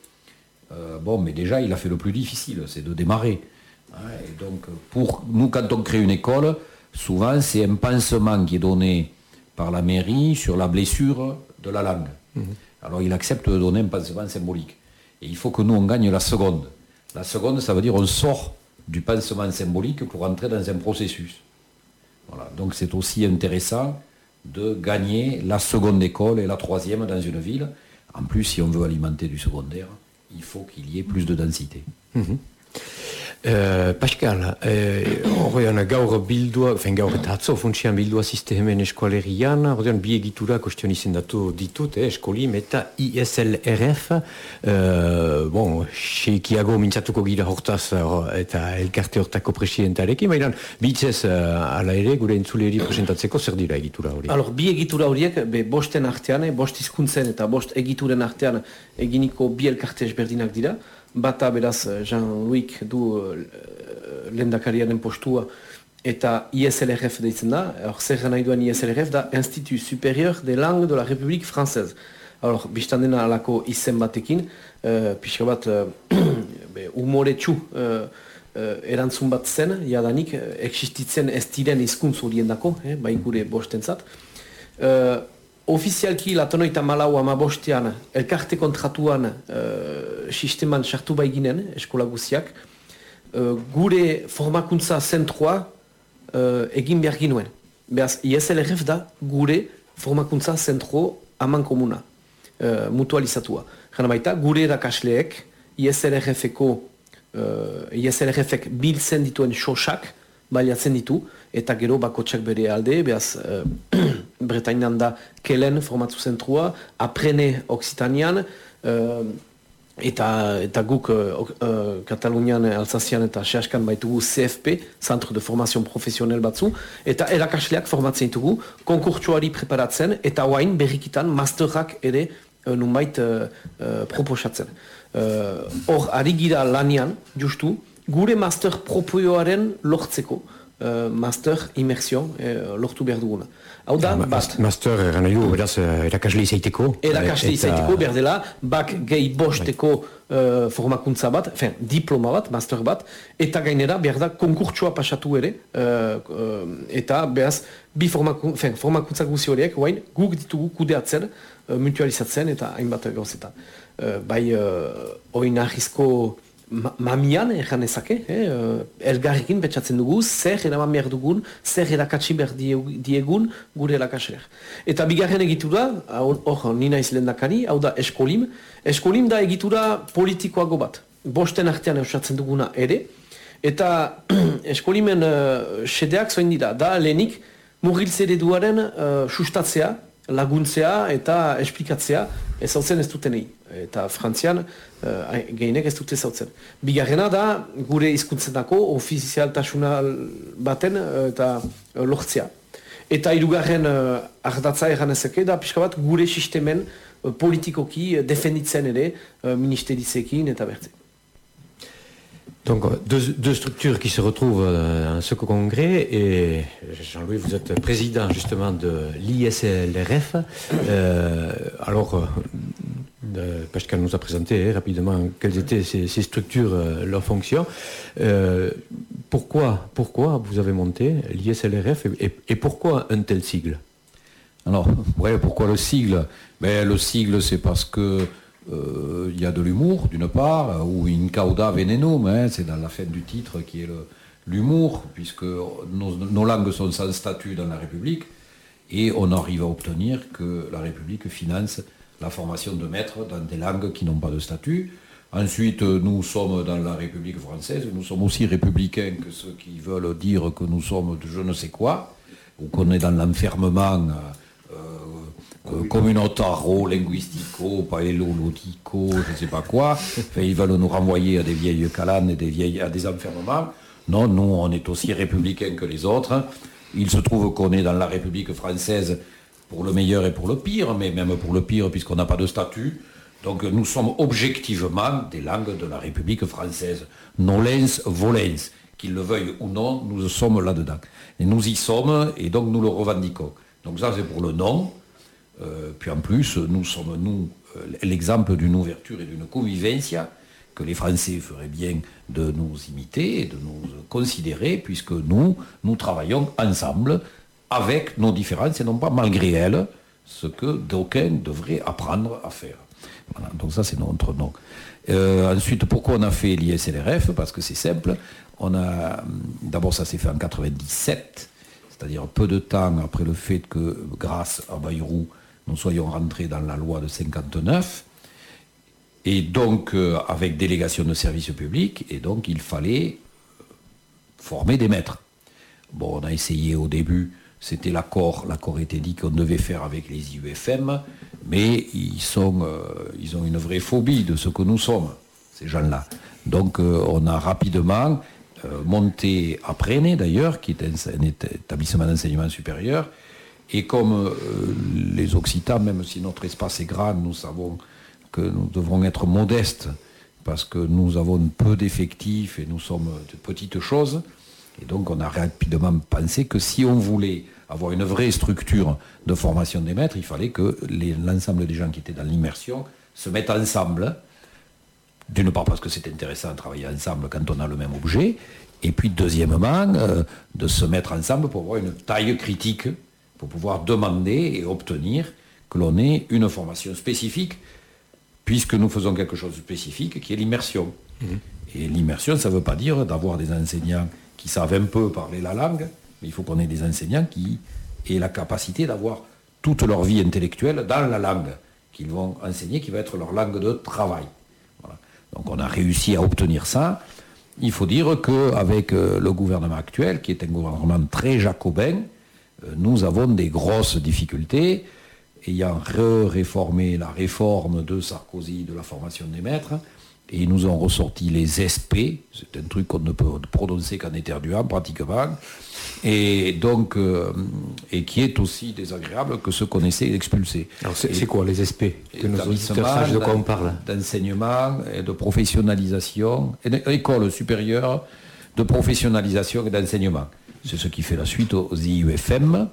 euh, bon, mais déjà, il a fait le plus difficile, c'est de démarrer. Et donc, pour nous, quand on crée une école, souvent, c'est un pansement qui est donné par la mairie sur la blessure de la langue. Mhm. Alors, il accepte de donner un pansement symbolique. Et il faut que nous, on gagne la seconde. La seconde, ça veut dire on sort du pansement symbolique pour entrer dans un processus. Donc c'est aussi intéressant de gagner la seconde école et la troisième dans une ville. En plus, si on veut alimenter du secondaire, il faut qu'il y ait plus de densité. Mhm. Uh, Pascal, uh, horrean gaur bildua, fen gaur eta atzo funtsian bildua sistemen eskualerian, horrean bi egitura kostion izendatu ditut, eh, eskolim eta ISLRF, uh, bon, xeikiago mintzatuko gira hortaz eta elkarte hortako presidentarekin, baina bitzez uh, ala ere gure entzuleri presentatzeko zer dira egitura hori? Alor, bi egitura horiek, be, bosten artean, bost izkuntzen eta bost egituren artean eginiko bi elkarte esberdinak dira, bata beraz eh, Jean-Louis du uh, lendakariaren postua eta ISLRF deitzen da, hor zer nahi duen ISLRF da Institut Supérieur de Langue de la République Française. Hor, biztan dena alako izen batekin, uh, pixka bat uh, umoretsu uh, uh, erantzun bat zen, jadanik, existitzen ez diren izkuntz horien dako, eh, bai gure bostentzat. Uh, ofizialki latonoita malau ama bostean, elkarte kontratuan uh, sisteman sartu bai ginen, eskola guziak, uh, gure formakuntza zentroa uh, egin behar ginuen. Beaz, ISLRF da gure formakuntza zentro aman komuna, uh, mutualizatua. Jana baita, gure erakasleek ISLRF-eko uh, ISLRF-ek biltzen dituen xosak baliatzen ditu, eta gero bakotsak bere alde, behaz uh, Bretainan da kelen formatzu zentrua, aprene Occitanean, uh, eta, eta guk uh, uh, Katalunian, Alsazian eta Seaskan baitugu CFP, Centre de Formation Profesional batzu, eta erakasleak formatzen ditugu, konkurtsuari preparatzen, eta oain berrikitan masterrak ere nunbait uh, proposatzen. Hor, ari gira lanian, justu, gure master propioaren lortzeko, uh, master immersion uh, lortu behar duguna. Hau da, bat. Master, eran nahi du, beraz, eh, erakasle izaiteko. Erakasle izaiteko, behar dela, bak gehi bosteko uh, formakuntza bat, fin, diploma bat, master bat, eta gainera, behar da, konkurtsua pasatu ere, uh, uh, eta behaz, bi formakun, fin, formakuntza guzi horiek, guain, guk ditugu kudeatzen, uh, mutualizatzen, eta hainbat gauzetan. Uh, bai, uh, oin ahizko mamian egan ezake, eh? elgarrekin betxatzen dugu, zer eraman behar dugun, zer erakatsi behar diegun gure erakasleak. Eta bigarren egitura, hor nina izlen dakari, hau da eskolim, eskolim da egitura politikoago bat, bosten artean eusatzen duguna ere, eta eskolimen uh, sedeak zoin dira, da lehenik mugiltzere duaren uh, sustatzea, laguntzea eta esplikatzea ez ez dutenei. Eta frantzian, uh, gehienek ez dute zautzen. Bigarrena da, gure izkuntzenako ofizialtasuna baten uh, eta uh, lortzea. Eta irugarren uh, ardatza egan ezeke da, pixka bat, gure sistemen uh, politikoki uh, defenditzen ere uh, ministerizekin eta bertzen. Donc deux, deux, structures qui se retrouvent dans ce congrès et Jean-Louis, vous êtes président justement de l'ISLRF. Euh, alors, euh, Pascal nous a présenté hein, rapidement quelles étaient ces, structures, euh, leurs fonctions. Euh, pourquoi, pourquoi vous avez monté l'ISLRF et, pourquoi un tel sigle? Alors, ouais, pourquoi le sigle? Ben, Le sigle, c'est parce que euh, il y a de l'humour, d'une part, ou in cauda venenum, hein, c'est dans la fin du titre qui est l'humour, puisque nos, nos, langues sont sans statut dans la République, et on arrive à obtenir que la République finance la formation de maîtres dans des langues qui n'ont pas de statut. Ensuite, nous sommes dans la République française, nous sommes aussi républicains que ceux qui veulent dire que nous sommes de je ne sais quoi, ou qu'on est dans l'enfermement euh, communautaro, linguistico, paélo-lotico, je ne sais pas quoi. Ils veulent nous renvoyer à des vieilles calanes et des vieilles, à des enfermements. Non, nous, on est aussi républicains que les autres. Il se trouve qu'on est dans la République française pour le meilleur et pour le pire, mais même pour le pire puisqu'on n'a pas de statut. Donc nous sommes objectivement des langues de la République française. Nolens, volens. Qu'ils le veuillent ou non, nous sommes là-dedans. Et nous y sommes et donc nous le revendiquons. Donc ça c'est pour le nom. Euh, puis en plus, nous sommes, nous, euh, l'exemple d'une ouverture et d'une convivencia que les Français feraient bien de nous imiter et de nous considérer, puisque nous, nous travaillons ensemble avec nos différences et non pas malgré elles, ce que d'aucuns devraient apprendre à faire. Voilà, donc ça c'est notre nom. Euh, ensuite, pourquoi on a fait l'ISLRF? Parce que c'est simple. On a, d'abord, ça s'est fait en 97, c'est-à-dire peu de temps après le fait que, grâce à Bayrou, nous soyons rentrés dans la loi de 59, et donc euh, avec délégation de service public, et donc il fallait former des maîtres. Bon, on a essayé au début, c'était l'accord, l'accord était dit qu'on devait faire avec les IUFM, mais ils, sont, euh, ils ont une vraie phobie de ce que nous sommes, ces gens-là. Donc euh, on a rapidement euh, monté à Préné d'ailleurs, qui est un établissement d'enseignement supérieur, et comme euh, les Occitans, même si notre espace est grand, nous savons que nous devrons être modestes parce que nous avons peu d'effectifs et nous sommes de petites choses. Et donc on a rapidement pensé que si on voulait avoir une vraie structure de formation des maîtres, il fallait que l'ensemble des gens qui étaient dans l'immersion se mettent ensemble, D'une part parce que c'est intéressant de travailler ensemble quand on a le même objet, et puis deuxièmement, euh, de se mettre ensemble pour avoir une taille critique, pour pouvoir demander et obtenir que l'on ait une formation spécifique, puisque nous faisons quelque chose de spécifique qui est l'immersion. Et l'immersion, ça ne veut pas dire d'avoir des enseignants qui savent un peu parler la langue, mais il faut qu'on ait des enseignants qui aient la capacité d'avoir toute leur vie intellectuelle dans la langue qu'ils vont enseigner, qui va être leur langue de travail. Voilà. Donc on a réussi à obtenir ça. Il faut dire qu'avec euh, le gouvernement actuel, qui est un gouvernement très jacobin, nous avons des grosses difficultés. Ayant réformé la réforme de Sarkozy de la formation des maîtres, et ils nous ont ressorti les SP, c'est un truc qu'on ne peut prononcer qu'en éternuant pratiquement, et donc, euh, et qui est aussi désagréable que ce qu'on essaie d'expulser. Alors c'est quoi les SP Que nos auditeurs de quoi on parle. D'enseignement et de professionnalisation, et d'école supérieure de professionnalisation et d'enseignement. C'est ce qui fait la suite aux IUFM,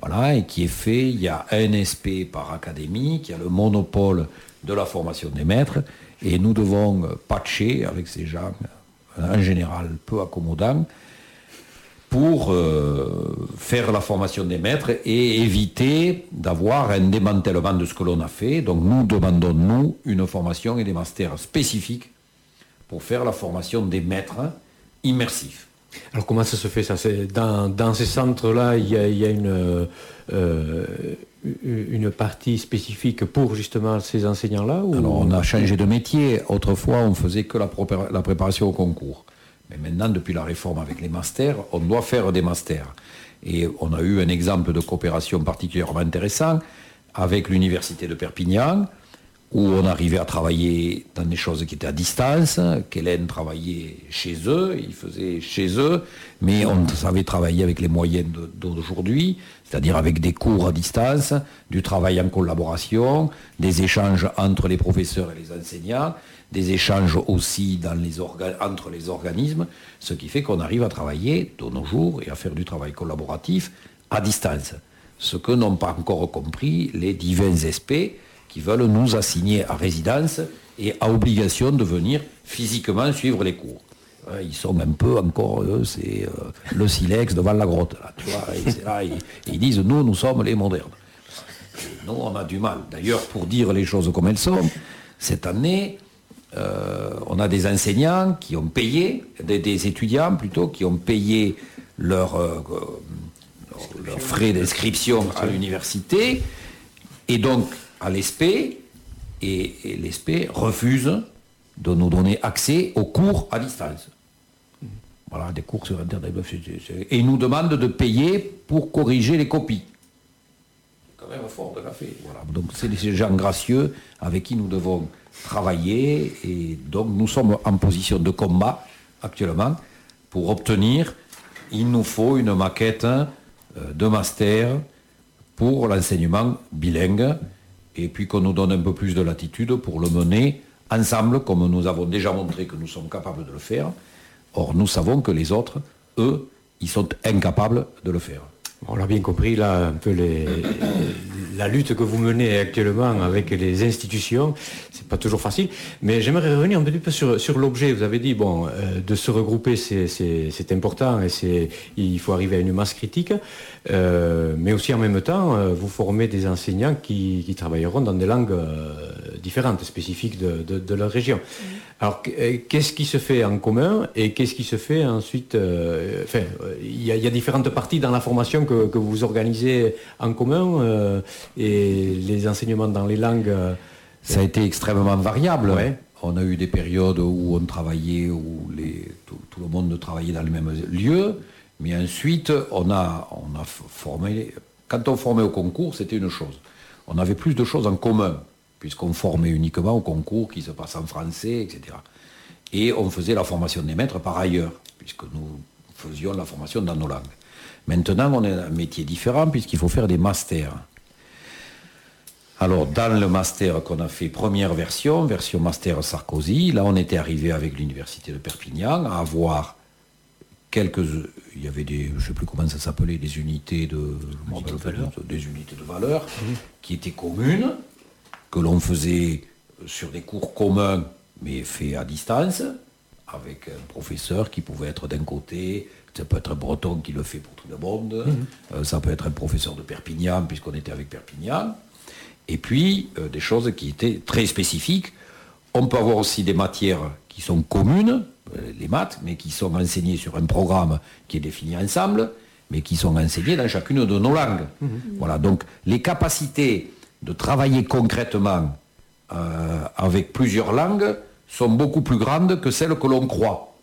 voilà, et qui est fait, il y a un SP par académie, qui a le monopole de la formation des maîtres, et nous devons patcher avec ces gens, en général peu accommodants, pour euh, faire la formation des maîtres et éviter d'avoir un démantèlement de ce que l'on a fait. Donc nous demandons, nous, une formation et des masters spécifiques pour faire la formation des maîtres immersifs. Alors comment ça se fait ça? Dans, ces centres-là, il, y a, une, euh, une partie spécifique pour justement ces enseignants-là Alors on a changé de métier. Autrefois, on faisait que la, préparation au concours. Mais maintenant, depuis la réforme avec les masters, on doit faire des masters. Et on a eu un exemple de coopération particulièrement intéressant avec l'Université de Perpignan, où on arrivait à travailler dans des choses qui étaient à distance, qu'Hélène travaillait chez eux, il faisait chez eux, mais on savait travailler avec les moyens d'aujourd'hui, c'est-à-dire avec des cours à distance, du travail en collaboration, des échanges entre les professeurs et les enseignants, des échanges aussi entre les organismes, ce qui fait qu'on arrive à travailler de nos jours et à faire du travail collaboratif à distance. Ce que n'ont pas encore compris les divins SP, qui veulent nous assigner à résidence et à obligation de venir physiquement suivre les cours. Euh, ils sont un peu encore, c'est euh, le silex devant la grotte. ils, disent, nous, nous sommes les modernes. nous, on a du mal. D'ailleurs, pour dire les choses comme elles sont, cette année, euh, on a des enseignants qui ont payé, des, étudiants plutôt, qui ont payé leurs frais d'inscription à l'université. Et donc, à l'ESP et, l'ESP refuse de nous donner accès aux cours à distance. Voilà, des cours sur Internet. Et nous demande de payer pour corriger les copies. C'est quand même fort de la fait. Voilà. Donc c'est ces gens gracieux avec qui nous devons travailler et donc nous sommes en position de combat actuellement pour obtenir, il nous faut une maquette euh, de master pour l'enseignement bilingue et puis qu'on nous donne un peu plus de latitude pour le mener ensemble, comme nous avons déjà montré que nous sommes capables de le faire. Or, nous savons que les autres, eux, ils sont incapables de le faire. On l'a bien compris, là, un peu les, la lutte que vous menez actuellement avec les institutions, c'est pas toujours facile. Mais j'aimerais revenir un petit peu sur, sur l'objet. Vous avez dit, bon, euh, de se regrouper, c'est important et il faut arriver à une masse critique. Euh, mais aussi en même temps, euh, vous formez des enseignants qui, qui travailleront dans des langues différentes, spécifiques de, de, leur région. Alors, qu'est-ce qui se fait en commun et qu'est-ce qui se fait ensuite Enfin, il y, y, a différentes parties dans la formation que, que vous organisez en commun et les enseignements dans les langues. Euh, Ça a été extrêmement variable. On a eu des périodes où on travaillait, où les, tout, le monde travaillait dans le même lieu, mais ensuite on a, on a formé. Quand on formait au concours, c'était une chose. On avait plus de choses en commun, puisqu'on formait uniquement au concours qui se passe en français, etc. Et on faisait la formation des maîtres par ailleurs, puisque nous faisions la formation dans nos langues. Maintenant, on a un métier différent, puisqu'il faut faire des masters. Alors, dans le master qu'on a fait, première version, version master Sarkozy, là, on était arrivé avec l'université de Perpignan à avoir quelques. Il y avait des. Je ne sais plus comment ça s'appelait, des unités de. Des unités de valeur mmh. qui étaient communes, que l'on faisait sur des cours communs, mais fait à distance, avec un professeur qui pouvait être d'un côté, ça peut être un breton qui le fait pour tout le monde, euh, ça peut être un professeur de Perpignan, puisqu'on était avec Perpignan, et puis euh, des choses qui étaient très spécifiques. On peut avoir aussi des matières qui sont communes, euh, les maths, mais qui sont enseignées sur un programme qui est défini ensemble, mais qui sont enseignées dans chacune de nos langues. Voilà, donc les capacités de travailler concrètement euh, avec plusieurs langues sont beaucoup plus grandes que celles que l'on croit.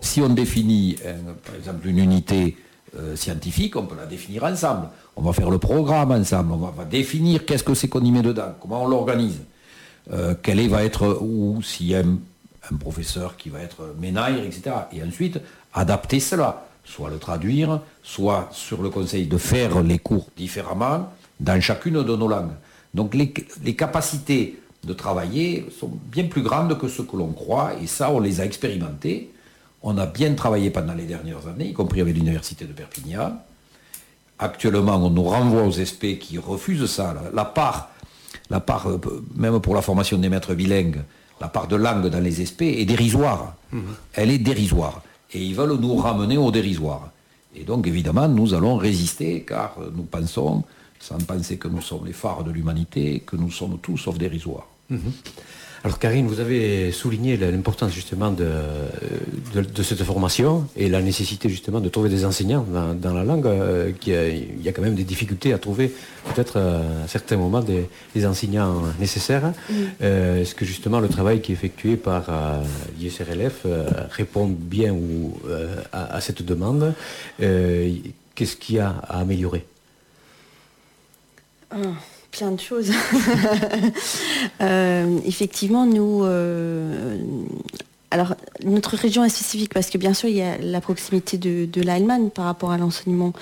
Si on définit, par exemple, une unité euh, scientifique, on peut la définir ensemble. On va faire le programme ensemble, on va, définir qu'est-ce que c'est qu'on y met dedans, comment on l'organise, euh, quel est, va être, ou s'il y a un, un professeur qui va être ménaire, etc. Et ensuite, adapter cela, soit le traduire, soit sur le conseil de faire les cours différemment dans chacune de nos langues. Donc les, les capacités de travailler sont bien plus grandes que ce que l'on croit, et ça, on les a expérimentées. On a bien travaillé pendant les dernières années, y compris avec l'Université de Perpignan. Actuellement, on nous renvoie aux SP qui refusent ça. La, part, la part, euh, même pour la formation des maîtres bilingues, la part de langue dans les SP est dérisoire. Elle est dérisoire. Et ils veulent nous ramener au dérisoire. Et donc, évidemment, nous allons résister, car euh, nous pensons, sans penser que nous sommes les phares de l'humanité, que nous sommes tous sauf dérisoires. Alors Karine, vous avez souligné l'importance justement de, de, de cette formation et la nécessité justement de trouver des enseignants dans, dans la langue. euh, qui a- il y a quand même des difficultés à trouver peut-être euh, à certains moments des, des enseignants nécessaires. Euh, Est-ce que justement le travail qui est effectué par euh, l'ISRLF euh, répond bien ou, euh, à, à cette demande Euh, Qu'est-ce qu'il y a à améliorer? Ah, plein de choses. Euh, effectivement, nous, euh, alors notre région est spécifique parce que bien sûr il y a la proximité de, de l'Allemagne par rapport à l'enseignement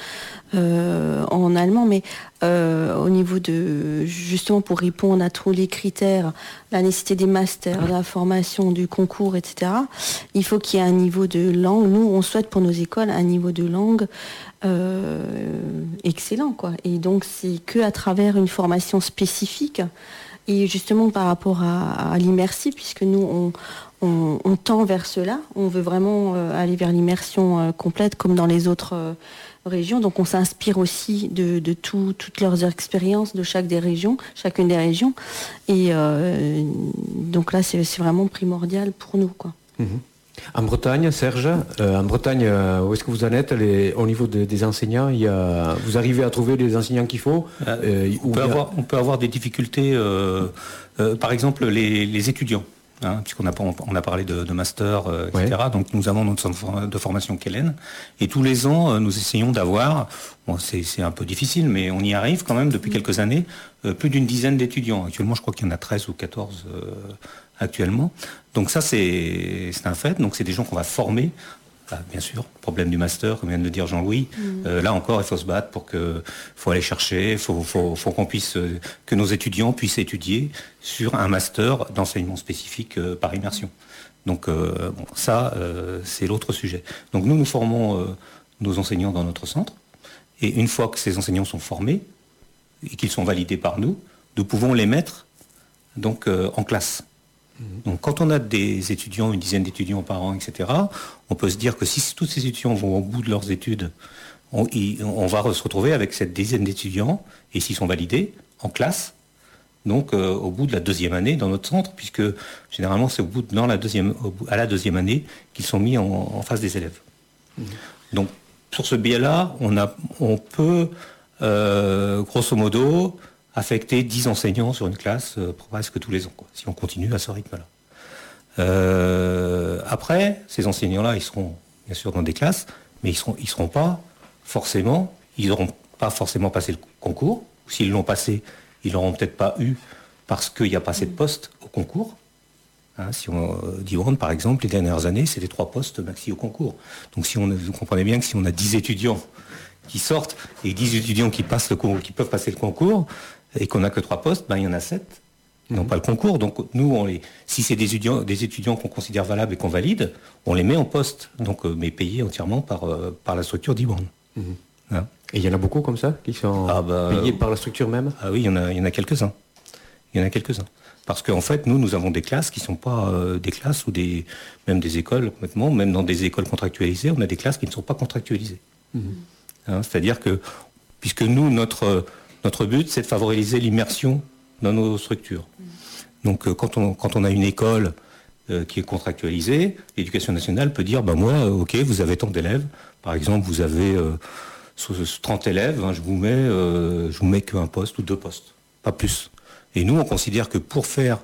euh, en allemand, mais euh, au niveau de justement pour répondre à tous les critères, la nécessité des masters, la formation, du concours, etc. Il faut qu'il y ait un niveau de langue. Nous, on souhaite pour nos écoles un niveau de langue euh, excellent, quoi. Et donc c'est que à travers une formation spécifique et justement par rapport à, à puisque nous on, on, on tend vers cela, on veut vraiment euh, aller vers l'immersion euh, complète comme dans les autres euh, régions. Donc on s'inspire aussi de, de tout- toutes leurs expériences de chaque des régions, chacune des régions. Et euh, donc là c'est vraiment primordial pour nous, quoi. En Bretagne, Serge, euh, en Bretagne, euh, où est-ce que vous en êtes les- au niveau de- des enseignants il y a, Vous arrivez à trouver les enseignants qu'il faut euh, on, ou peut avoir, on peut avoir des difficultés, euh, euh, par exemple les, les étudiants, hein, puisqu'on a, on a parlé de, de master, euh, etc. Donc nous avons notre centre de formation Kellen, et tous les ans euh, nous essayons d'avoir, bon, c'est un peu difficile, mais on y arrive quand même depuis quelques années, euh, plus d'une dizaine d'étudiants. Actuellement, je crois qu'il y en a 13 ou 14 euh, actuellement. Donc ça, c'est c'est un fait. Donc c'est des gens qu'on va former. Ah, bien sûr, problème du master, comme vient de le dire Jean-Louis. Euh, là encore, il faut se battre pour que, faut aller chercher, faut, faut, faut qu'on puisse, euh, que nos étudiants puissent étudier sur un master d'enseignement spécifique euh, par immersion. Donc euh, bon, ça, c'est l'autre sujet. Donc nous, nous formons nos enseignants dans notre centre, et une fois que ces enseignants sont formés et qu'ils sont validés par nous, nous pouvons les mettre donc en classe. Donc quand on a des étudiants, une dizaine d'étudiants par an, etc., on peut se dire que si tous ces étudiants vont au bout de leurs études, on, y- on va se retrouver avec cette dizaine d'étudiants, et s'ils sont validés, en classe, donc euh, au bout de la deuxième année dans notre centre, puisque généralement c'est au bout de- dans la deuxième, au bout- à la deuxième année qu'ils sont mis en, en face des élèves. Donc sur ce biais-là, on, a, on peut euh, grosso modo affecter 10 enseignants sur une classe euh, presque tous les ans, si on continue à ce rythme-là. Euh, après, ces enseignants-là, ils seront bien sûr dans des classes, mais ils seront, ils seront pas forcément, ils n'auront pas forcément passé le concours. Ou s'ils l'ont passé, ils l'auront peut-être pas eu parce qu'il n'y a pas assez de postes au concours. Hein, si on euh, dit Wand, par exemple, les dernières années, c'était trois postes maxi au concours. Donc si vous comprenez bien que si on a 10 étudiants qui sortent et 10 étudiants qui, passent le qui peuvent passer le concours, et qu'on n'a que trois postes, ben, il y en a sept qui n'ont pas le concours. Donc nous, on les, si c'est des étudiants, des étudiants qu'on considère valables et qu'on valide, on les met en poste, donc, euh, mais payés entièrement par, euh, par la structure d'Iwan. Hein Et il y en a beaucoup comme ça qui sont Ah bah, payés euh, par la structure même? Ah oui, il y en a, quelques-uns. Il y en a quelques-uns. Parce qu'en fait, nous, nous avons des classes qui ne sont pas euh, des classes ou des, même des écoles complètement, même dans des écoles contractualisées, on a des classes qui ne sont pas contractualisées. Hein, C'est-à-dire que, puisque nous, notre, notre but, c'est de favoriser l'immersion dans nos structures. Donc, euh, quand, on, a une école euh, qui est contractualisée, l'éducation nationale peut dire, ben moi, euh, ok, vous avez tant d'élèves. Par exemple, vous avez euh, sur- sur 30 élèves, hein, je vous mets, vous mets qu'un poste ou deux postes, pas plus. Et nous, on considère que pour faire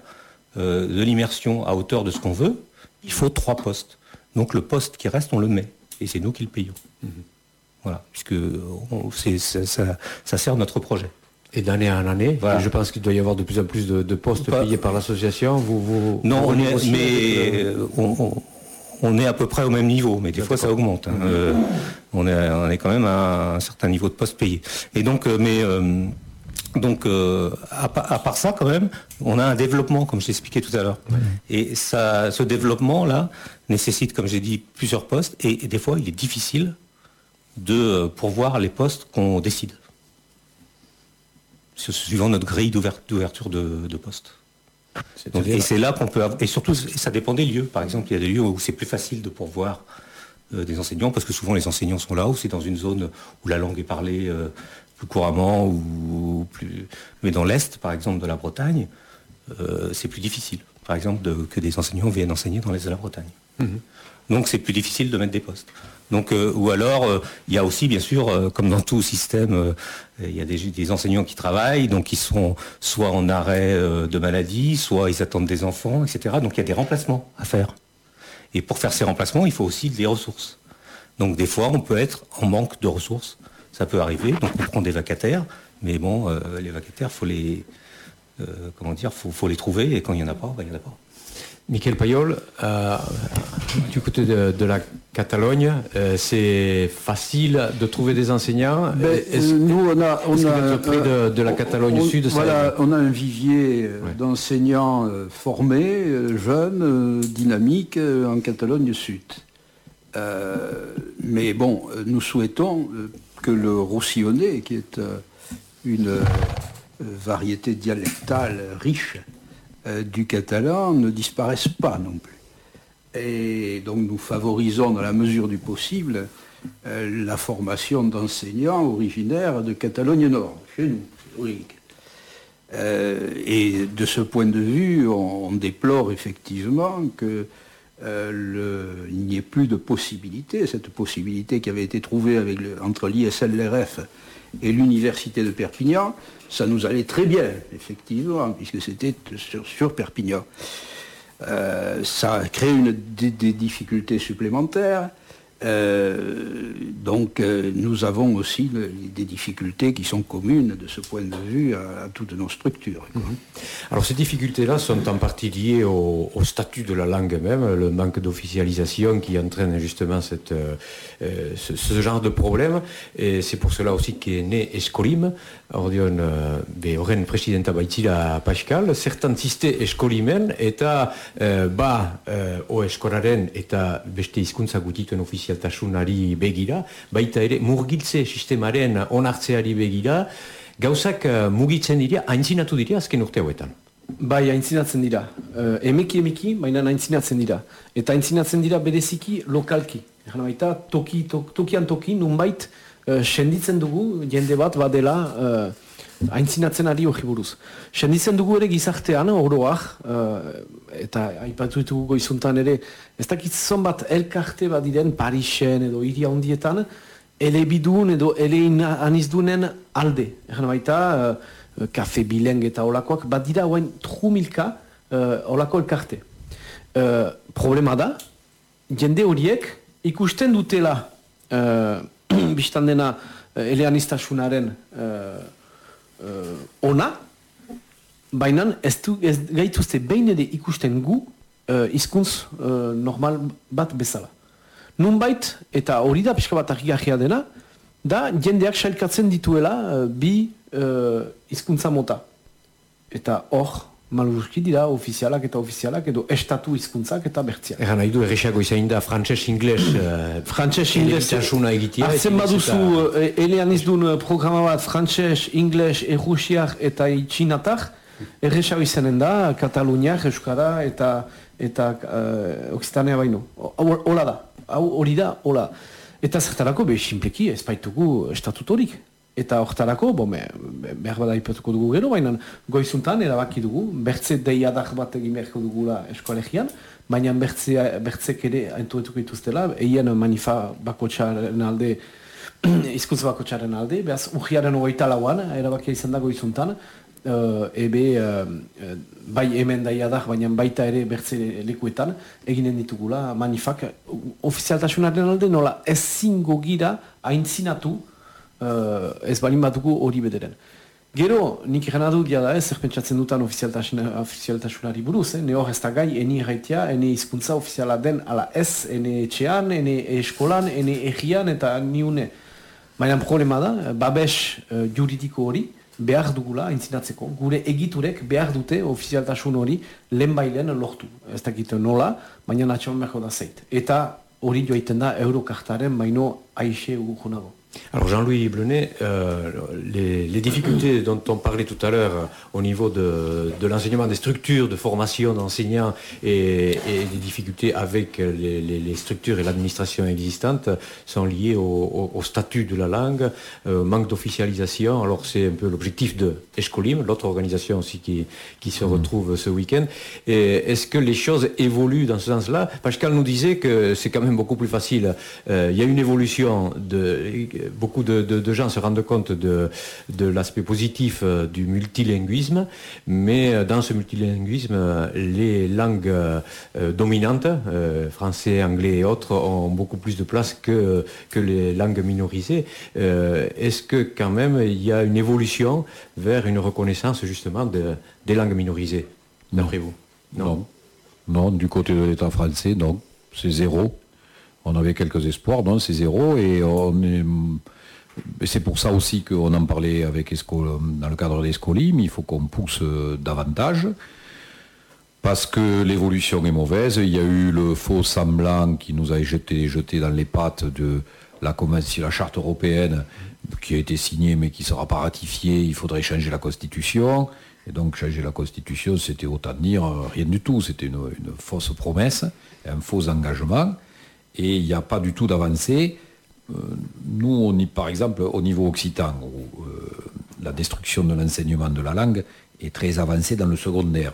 de l'immersion à hauteur de ce qu'on veut, il faut trois postes. Donc le poste qui reste, on le met. Et c'est nous qui le payons. Voilà, puisque on- ça, ça- ça sert notre projet. Et d'année en année, Voilà. je pense qu'il doit y avoir de plus en plus de, de postes Pas- payés par l'association. Vous, vous, Non, vous on est, mais euh, on, est à peu près au même niveau, mais des fois ça augmente. hein. Euh, on, est, on est quand même à un certain niveau de poste payé. Et donc, euh, mais euh, donc euh, à, pa- à part ça, quand même, on a un développement, comme je l'expliquais tout à l'heure. Et ça, ce développement-là nécessite, comme j'ai dit, plusieurs postes. Et, et des fois, il est difficile de euh, pourvoir les postes qu'on décide, Su- suivant notre grille d'ouver- d'ouverture de, de postes. Donc, et c'est là qu'on peut avoir, et surtout ça dépend des lieux. Par exemple, il y a des lieux où c'est plus facile de pourvoir euh, des enseignants parce que souvent les enseignants sont là, ou c'est dans une zone où la langue est parlée euh, plus couramment, ou plus. Mais dans l'est, par exemple, de la Bretagne, euh, c'est plus difficile. Par exemple, de- que des enseignants viennent enseigner dans l'est de la Bretagne. Donc c'est plus difficile de mettre des postes. Donc euh, ou alors euh, il y a aussi bien sûr euh, comme dans tout système il y a des, enseignants qui travaillent donc ils sont soit en arrêt de maladie soit ils attendent des enfants etc donc il y a des remplacements à faire. Et pour faire ces remplacements il faut aussi des ressources. Donc des fois on peut être en manque de ressources. Ça peut arriver. Donc on prend des vacataires. Mais bon les vacataires faut les comment dire faut, les trouver. Et quand il y en a pas ben, il y en a pas Michael Payol, euh, du côté de, de la Catalogne, euh, c'est facile de trouver des enseignants. Ben, Est-ce- euh, nous, on a, on de- de la Catalogne on- Sud, voilà, on a un vivier Ouais. d'enseignants formés, jeunes, dynamiques en Catalogne Sud. Euh, mais bon, nous souhaitons que le roussillonnais, qui est une variété dialectale riche euh, du catalan, ne disparaisse pas non plus. Et donc nous favorisons dans la mesure du possible euh, la formation d'enseignants originaires de Catalogne Nord, chez nous. Euh, et de ce point de vue, on, déplore effectivement que euh, le- il n'y ait plus de possibilité, cette possibilité qui avait été trouvée entre l'ISLRF et l'Université de Perpignan, ça nous allait très bien, effectivement, puisque c'était sur, Perpignan. Euh, ça a créé une, des difficultés supplémentaires. Euh, donc euh, nous avons aussi des difficultés qui sont communes de ce point de vue à, à toutes nos structures. quoi. Alors ces difficultés-là sont en partie liées au, statut de la langue même, le manque d'officialisation qui entraîne justement euh, ce, genre de problème. Et c'est pour cela aussi qu'est né Escolim. Ordion be horren presidenta baitzira Pascal, zertantziste eskolimen eta ba eh, o eskoraren eta beste hizkuntza gutituen ofizialtasunari begira, baita ere murgiltze sistemaren onartzeari begira, gauzak eh, mugitzen dira, aintzinatu dira azken urte hauetan. Bai, aintzinatzen dira. Uh, emeki emeki, baina aintzinatzen dira. Eta aintzinatzen dira bereziki lokalki. Egan baita, toki, tok, tokian toki, nunbait, uh, senditzen dugu, jende bat badela, uh, aintzinatzen ari hori buruz. Senditzen dugu ere gizartean, oroak, uh, eta aipatu ditugu goizuntan ere, ez dakit zonbat elkarte badiren Parisen edo hiri handietan, elebidun edo elein anizdunen alde. Egan baita, uh, kafe bileng eta olakoak, bat dira hauen trumilka uh, olako elkarte. Uh, problema da, jende horiek ikusten dutela uh, biztan dena eleanistasunaren uh, uh, ona, baina ez, du, ez gaituzte behin ere ikusten gu uh, izkuntz uh, normal bat bezala. Nunbait, eta hori da pixka bat argigarria dena, da jendeak sailkatzen dituela uh, bi uh, hizkuntza mota. Eta hor, maluruzki dira ofizialak eta ofizialak edo estatu hizkuntzak eta bertziak. Egan nahi du errexago izain da frantses-ingles uh, Frantses, ingles, elebitasuna egitea. Artzen baduzu uh, elean izdun uh, programa bat frantses, ingles, errusiak eta itxinatak, Erresago izanen da, Kataluniak, Euskara eta eta uh, Oksitanea baino. Hola da, hori da, hola. Eta zertarako, be, simpleki, ez baitugu estatutorik. Eta hortarako, bo, me, behar bada ipatuko dugu gero, baina goizuntan erabaki dugu, bertze deiadak bat egin beharko dugula eskoalegian, baina bertze, bertzek ere entuetuko ituztela, eien manifa bakotxaren alde, izkuntz bakotxaren alde, behaz urgiaren ogeita lauan, erabakia izan da goizuntan, uh, ebe uh, bai hemen daiadak, baina baita ere bertze lekuetan, eginen ditugula manifak. Ofizialtasunaren alde, nola ez zingo gira haintzinatu uh, ez balin batuko hori bederen. Gero, nik ikan adu dia da ez, zer pentsatzen dutan ofizialtasunari buruz, eh? ne hor ez da gai, eni erraitea, eni izkuntza ofiziala den, ala ez, ene etxean, ene eskolan, ene egian, eta niune. Baina problema da, babes uh, juridiko hori, behar dugula, intzinatzeko, gure egiturek behar dute ofizialtasun hori lehen lortu. Ez dakit nola, baina natxaman behar da zeit. Eta hori joaiten da eurokartaren baino aixe ugujunago. Alors Jean-Louis Blenet, euh, les, les, difficultés dont on parlait tout à l'heure au niveau de, de l'enseignement des structures de formation d'enseignants et, et, des difficultés avec les, les, les structures et l'administration existantes sont liées au, au, au, statut de la langue, euh, manque d'officialisation. Alors c'est un peu l'objectif de Escolim, l'autre organisation aussi qui, qui se retrouve ce week-end. Et est-ce que les choses évoluent dans ce sens-là? Pascal nous disait que c'est quand même beaucoup plus facile. Euh, il y a une évolution de beaucoup de, de, de, gens se rendent compte de, de l'aspect positif euh, du multilinguisme, mais euh, dans ce multilinguisme, les langues euh, dominantes, français, anglais et autres, ont beaucoup plus de place que, que les langues minorisées. Est-ce que quand même il y a une évolution vers une reconnaissance justement de, des langues minorisées, d'après vous? Non. non. Non, du côté de l'État français, non. C'est zéro on avait quelques espoirs, non, c'est zéro, et. C'est pour ça aussi qu'on en parlait avec dans le cadre d'Escolim, il faut qu'on pousse davantage, parce que l'évolution est mauvaise. Il y a eu le faux semblant qui nous a jeté, jeté dans les pattes de la, la charte européenne, qui a été signée mais qui ne sera pas ratifiée. Il faudrait changer la Constitution. Et donc changer la Constitution, c'était autant dire rien du tout. C'était une, une fausse promesse, un faux engagement et il n'y a pas du tout d'avancée. Euh, nous, on y, par exemple, au niveau occitan, où euh, la destruction de l'enseignement de la langue est très avancée dans le secondaire.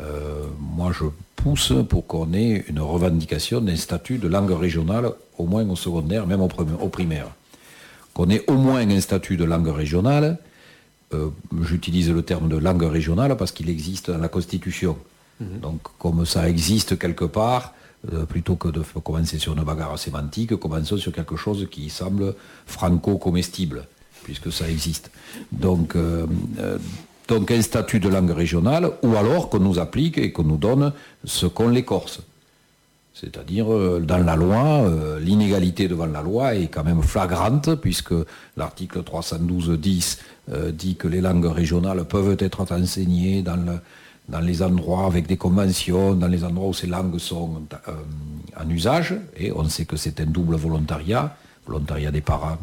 Euh, moi, je pousse pour qu'on ait une revendication d'un statut de langue régionale, au moins au secondaire, même au, primaire. Qu'on ait au moins un statut de langue régionale. Euh, J'utilise le terme de langue régionale parce qu'il existe dans la Constitution. -hmm. Donc, comme ça existe quelque part, euh, plutôt que de commencer sur une bagarre sémantique, commençons sur quelque chose qui semble franco-comestible, puisque ça existe. Donc, euh, euh, donc un statut de langue régionale, ou alors qu'on nous applique et qu'on nous donne ce qu'ont les Corses. C'est-à-dire, dans la loi, l'inégalité devant la loi est quand même flagrante, puisque l'article 312.10 dit que les langues régionales peuvent être enseignées dans le, dans les endroits avec des conventions, dans les endroits où ces langues sont euh, en usage, et on sait que c'est un double volontariat, volontariat des parents,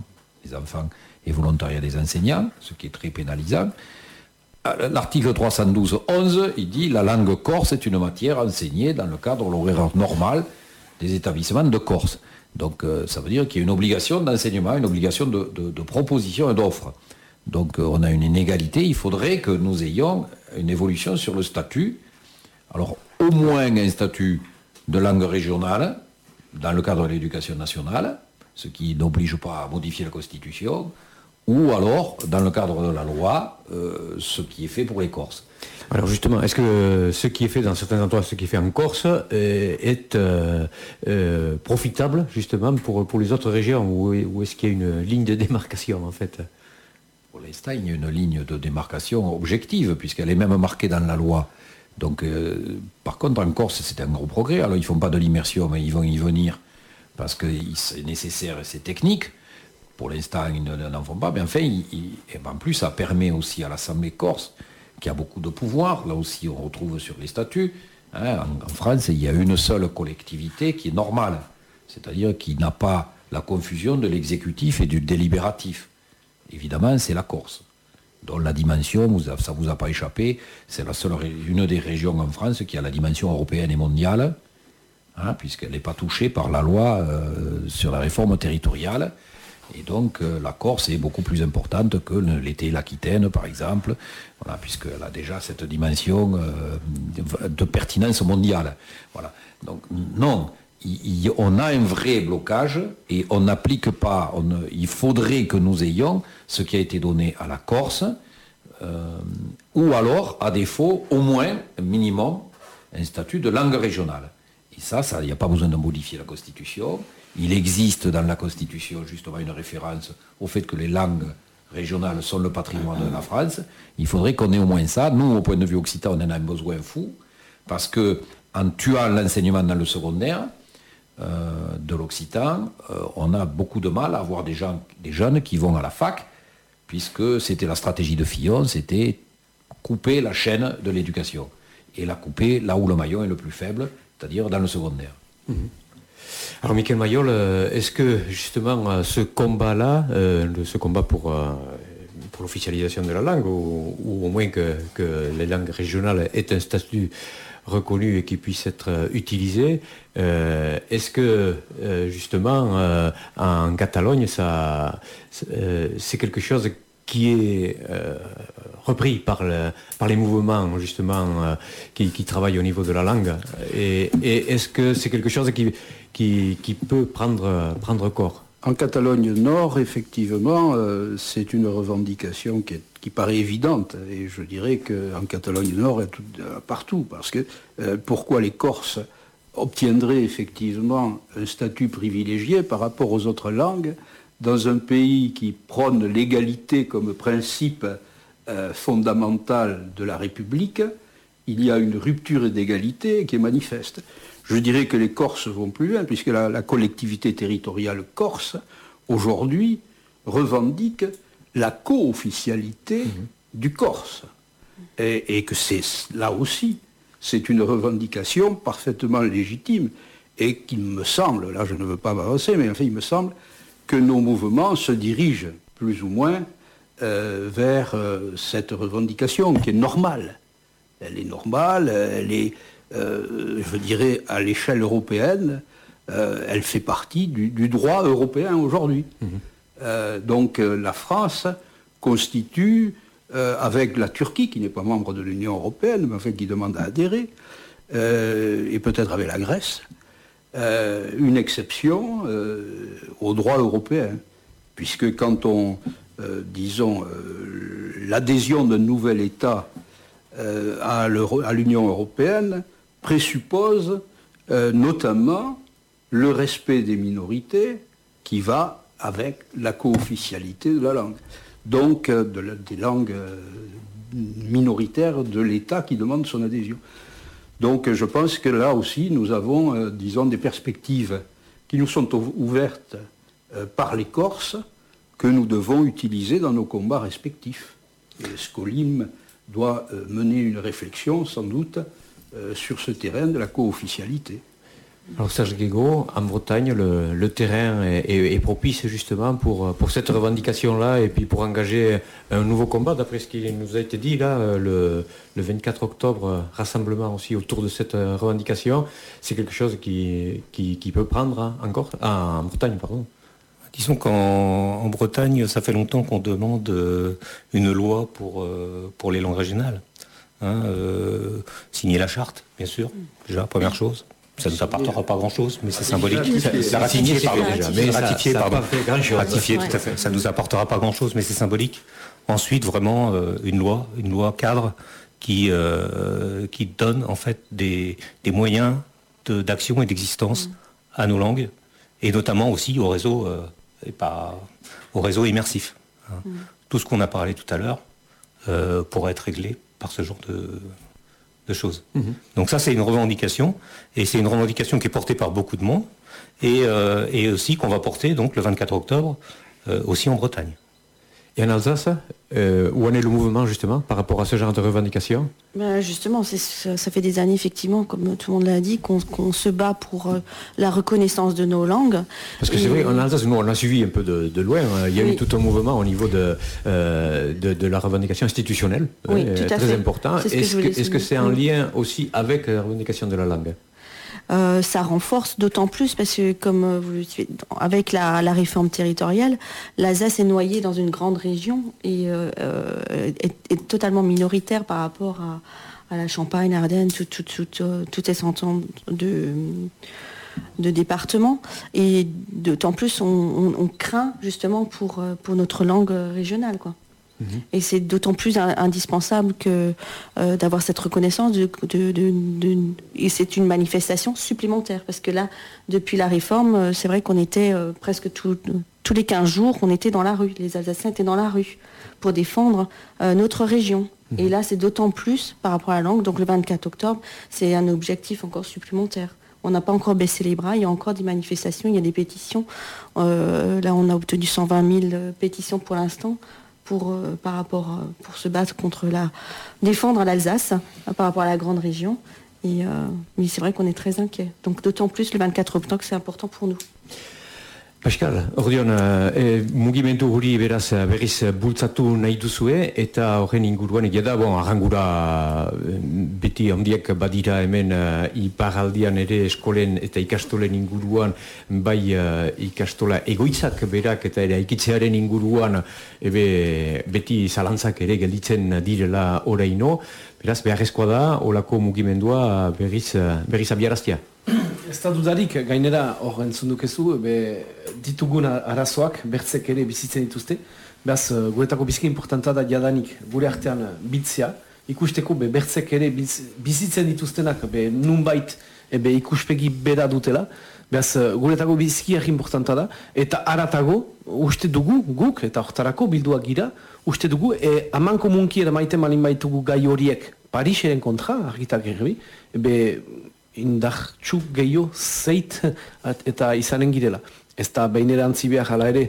des enfants, et volontariat des enseignants, ce qui est très pénalisant. L'article 312.11, il dit la langue corse est une matière enseignée dans le cadre l'horaire normal des établissements de Corse. Donc euh, ça veut dire qu'il y a une obligation d'enseignement, une obligation de, de, de proposition et d'offre. Donc euh, on a une inégalité, il faudrait que nous ayons une évolution sur le statut. Alors au moins un statut de langue régionale dans le cadre de l'éducation nationale, ce qui n'oblige pas à modifier la Constitution, ou alors, dans le cadre de la loi, euh, ce qui est fait pour les Corses. Alors justement, est-ce que ce qui est fait dans certains endroits, ce qui est fait en Corse, euh, est euh, profitable justement pour, les autres régions, ou est-ce qu'il y a une ligne de démarcation en fait? A une ligne de démarcation objective, puisqu'elle est même marquée dans la loi. Donc, euh, par contre, en Corse, c'est un gros progrès. Alors, ils ne font pas de l'immersion, mais ils vont y venir parce que c'est nécessaire et c'est technique. Pour l'instant, ils n'en font pas. Mais enfin, il, il, en plus, ça permet aussi à l'Assemblée corse, qui a beaucoup de pouvoir, là aussi, on retrouve sur les statuts. Hein, en, France, il y a une seule collectivité qui est normale, c'est-à-dire qui n'a pas la confusion de l'exécutif et du délibératif évidemment, c'est la Corse. dont la dimension, ça ne vous a pas échappé, c'est la seule, une des régions en France qui a la dimension européenne et mondiale, hein, puisqu'elle n'est pas touchée par la loi euh, sur la réforme territoriale. Et donc euh, la Corse est beaucoup plus importante que l'été l'Aquitaine, par exemple, puisqu'elle a déjà cette dimension euh, de, de pertinence mondiale. Voilà. Donc non, on a un vrai blocage et on n'applique pas. il faudrait que nous ayons ce qui a été donné à la Corse, euh, ou alors, à défaut, au moins, minimum, un statut de langue régionale. Et ça, il n'y a pas besoin de modifier la Constitution. Il existe dans la Constitution justement une référence au fait que les langues régionales sont le patrimoine de la France. Il faudrait qu'on ait au moins ça. Nous, au point de vue occitan, on en a un besoin fou, parce que en tuant l'enseignement dans le secondaire, de l'occitan, euh, on a beaucoup de mal à avoir des, gens, des jeunes qui vont à la fac, puisque c'était la stratégie de Fillon, c'était couper la chaîne de l'éducation, et la couper là où le maillon est le plus faible, c'est-à-dire dans le secondaire. Alors, Michael Mayol, euh, est-ce que justement euh, ce combat-là, euh, ce combat pour, euh, pour l'officialisation de la langue, ou, ou au moins que, que les langues régionales aient un statut reconnu et qui puisse être euh, utilisé, euh, est-ce que euh, justement en Catalogne, ça, c'est, quelque chose qui est repris par, le- par les mouvements justement qui, travaillent au niveau de la langue? Et, est-ce que c'est quelque chose qui, peut prendre, corps? En Catalogne Nord, effectivement, c'est une revendication qui, est- qui paraît évidente. Et je dirais qu'en Catalogne Nord, et euh, partout. Parce que euh, pourquoi les Corses obtiendraient effectivement un statut privilégié par rapport aux autres langues dans un pays qui prône l'égalité comme principe euh, fondamental de la République, il y a une rupture d'égalité qui est manifeste. Je dirais que les Corses vont plus loin, puisque la collectivité territoriale corse, aujourd'hui, revendique la co-officialité du Corse. Et, que c'est là aussi, c'est une revendication parfaitement légitime et qu'il me semble, là je ne veux pas m'avancer, mais enfin il me semble que nos mouvements se dirigent plus ou moins euh, vers euh, cette revendication qui est normale. Elle est normale, elle est, euh, je dirais, à l'échelle européenne, elle fait partie du, du droit européen aujourd'hui. Euh, donc euh, la France constitue, euh, avec la Turquie, qui n'est pas membre de l'Union européenne, mais enfin qui demande à adhérer, et peut-être avec la Grèce, une exception au droit européen. Puisque quand on, disons, l'adhésion d'un nouvel État à l'Union européenne présuppose notamment le respect des minorités qui va avec la co-officialité de la langue. Donc euh, des langues euh, minoritaires de l'État qui demande son adhésion. Donc euh, je pense que là aussi nous avons, disons, des perspectives qui nous sont ou- ouvertes par les Corses que nous devons utiliser dans nos combats respectifs. Et Scolim doit mener une réflexion sans doute sur ce terrain de la co-officialité. Alors Serge Guégaud, en Bretagne, le, le terrain est, est- est propice justement pour, pour cette revendication-là et puis pour engager un nouveau combat, d'après ce qui nous a été dit là, le, le 24 octobre, rassemblement aussi autour de cette revendication, c'est quelque chose qui, qui, qui peut prendre hein, encore, ah, en Bretagne, pardon. Disons qu'en en Bretagne, ça fait longtemps qu'on demande euh, une loi pour, euh, pour les langues régionales. Hein, euh, signer la charte, bien sûr, déjà, première chose. Ça ne nous apportera pas grand-chose, mais c'est symbolique. ratifié. Ratifié, C'est pardon. mais Ratifié, ça a pardon. Ratifié, tout à fait. Ça ne nous apportera pas grand-chose, mais c'est symbolique. Ensuite, vraiment, euh, une loi, une loi cadre qui, euh, qui donne en fait des, des moyens de- d'action et d'existence à nos langues, et notamment aussi au réseau, euh, et pas, au réseau immersif. hein. Tout ce qu'on a parlé tout à l'heure euh, pourrait être réglé par ce genre de, de choses. Donc ça, c'est une revendication, et c'est une revendication qui est portée par beaucoup de monde, et, euh, et aussi qu'on va porter donc le 24 octobre euh, aussi en Bretagne. Et en Alsace, euh, où en est le mouvement justement par rapport à ce genre de revendication? Ben Justement, ça, ça, fait des années effectivement, comme tout le monde l'a dit, qu'on se bat pour euh, la reconnaissance de nos langues. Parce que c'est vrai, en Alsace, nous on a suivi un peu de, de loin, hein. il y a eu tout un mouvement au niveau de, euh, de, de, la revendication institutionnelle, oui, tout à très fait. important. Est-ce que c'est -ce c'est en lien aussi avec la revendication de la langue? Euh, ça renforce d'autant plus parce que comme euh, vous avec la, réforme territoriale, l'Alsace est noyée dans une grande région et euh, est, totalement minoritaire par rapport à, la Champagne, Ardennes, tout, tout, tout, de, de départements. Et d'autant plus, on, craint justement pour, pour notre langue régionale. Quoi. Mmh. Et c'est d'autant plus indispensable que euh, d'avoir cette reconnaissance. De, de, de, et c'est une manifestation supplémentaire parce que là, depuis la réforme, c'est vrai qu'on était euh, presque tout, tous les 15 jours, on était dans la rue. Les Alsaciens étaient dans la rue pour défendre euh, notre région. Mmh. Et là, c'est d'autant plus par rapport à la langue. Donc le 24 octobre, c'est un objectif encore supplémentaire. On n'a pas encore baissé les bras, il y a encore des manifestations, il y a des pétitions. là, on a obtenu 120 000 pétitions pour l'instant pour, euh, par rapport, euh, pour se battre contre la... défendre l'Alsace euh, par rapport à la grande région. Et, mais c'est vrai qu'on est très inquiet. Donc d'autant plus le 24 octobre, c'est important pour nous. Pascal, ordeon, e, mugimendu hori beraz berriz bultzatu nahi duzue, eta horren inguruan egia da, bon, arrangura beti handiak badira hemen iparaldian ere eskolen eta ikastolen inguruan, bai ikastola egoitzak berak eta ere aikitzearen inguruan ebe, beti zalantzak ere gelditzen direla oraino, beraz beharrezkoa da, olako mugimendua berriz, berriz abiaraztia. Ez da dudarik, gainera hor entzun dukezu, be, ditugun arazoak bertzek ere bizitzen dituzte. Beaz, guretako biziki importanta da jadanik gure artean bitzia. Ikusteko be, bertzek ere biz, bizitzen dituztenak be, nunbait be, ikuspegi bera dutela. Beaz, guretako biziki erri importanta da. Eta aratago, uste dugu guk, eta hortarako bilduak gira, uste dugu, e, aman komunki ere maite malin baitugu gai horiek Pariseren kontra, argitak erbi, be, indartxu gehiago zeit eta izanen girela. Ez da behin erantzi behar ere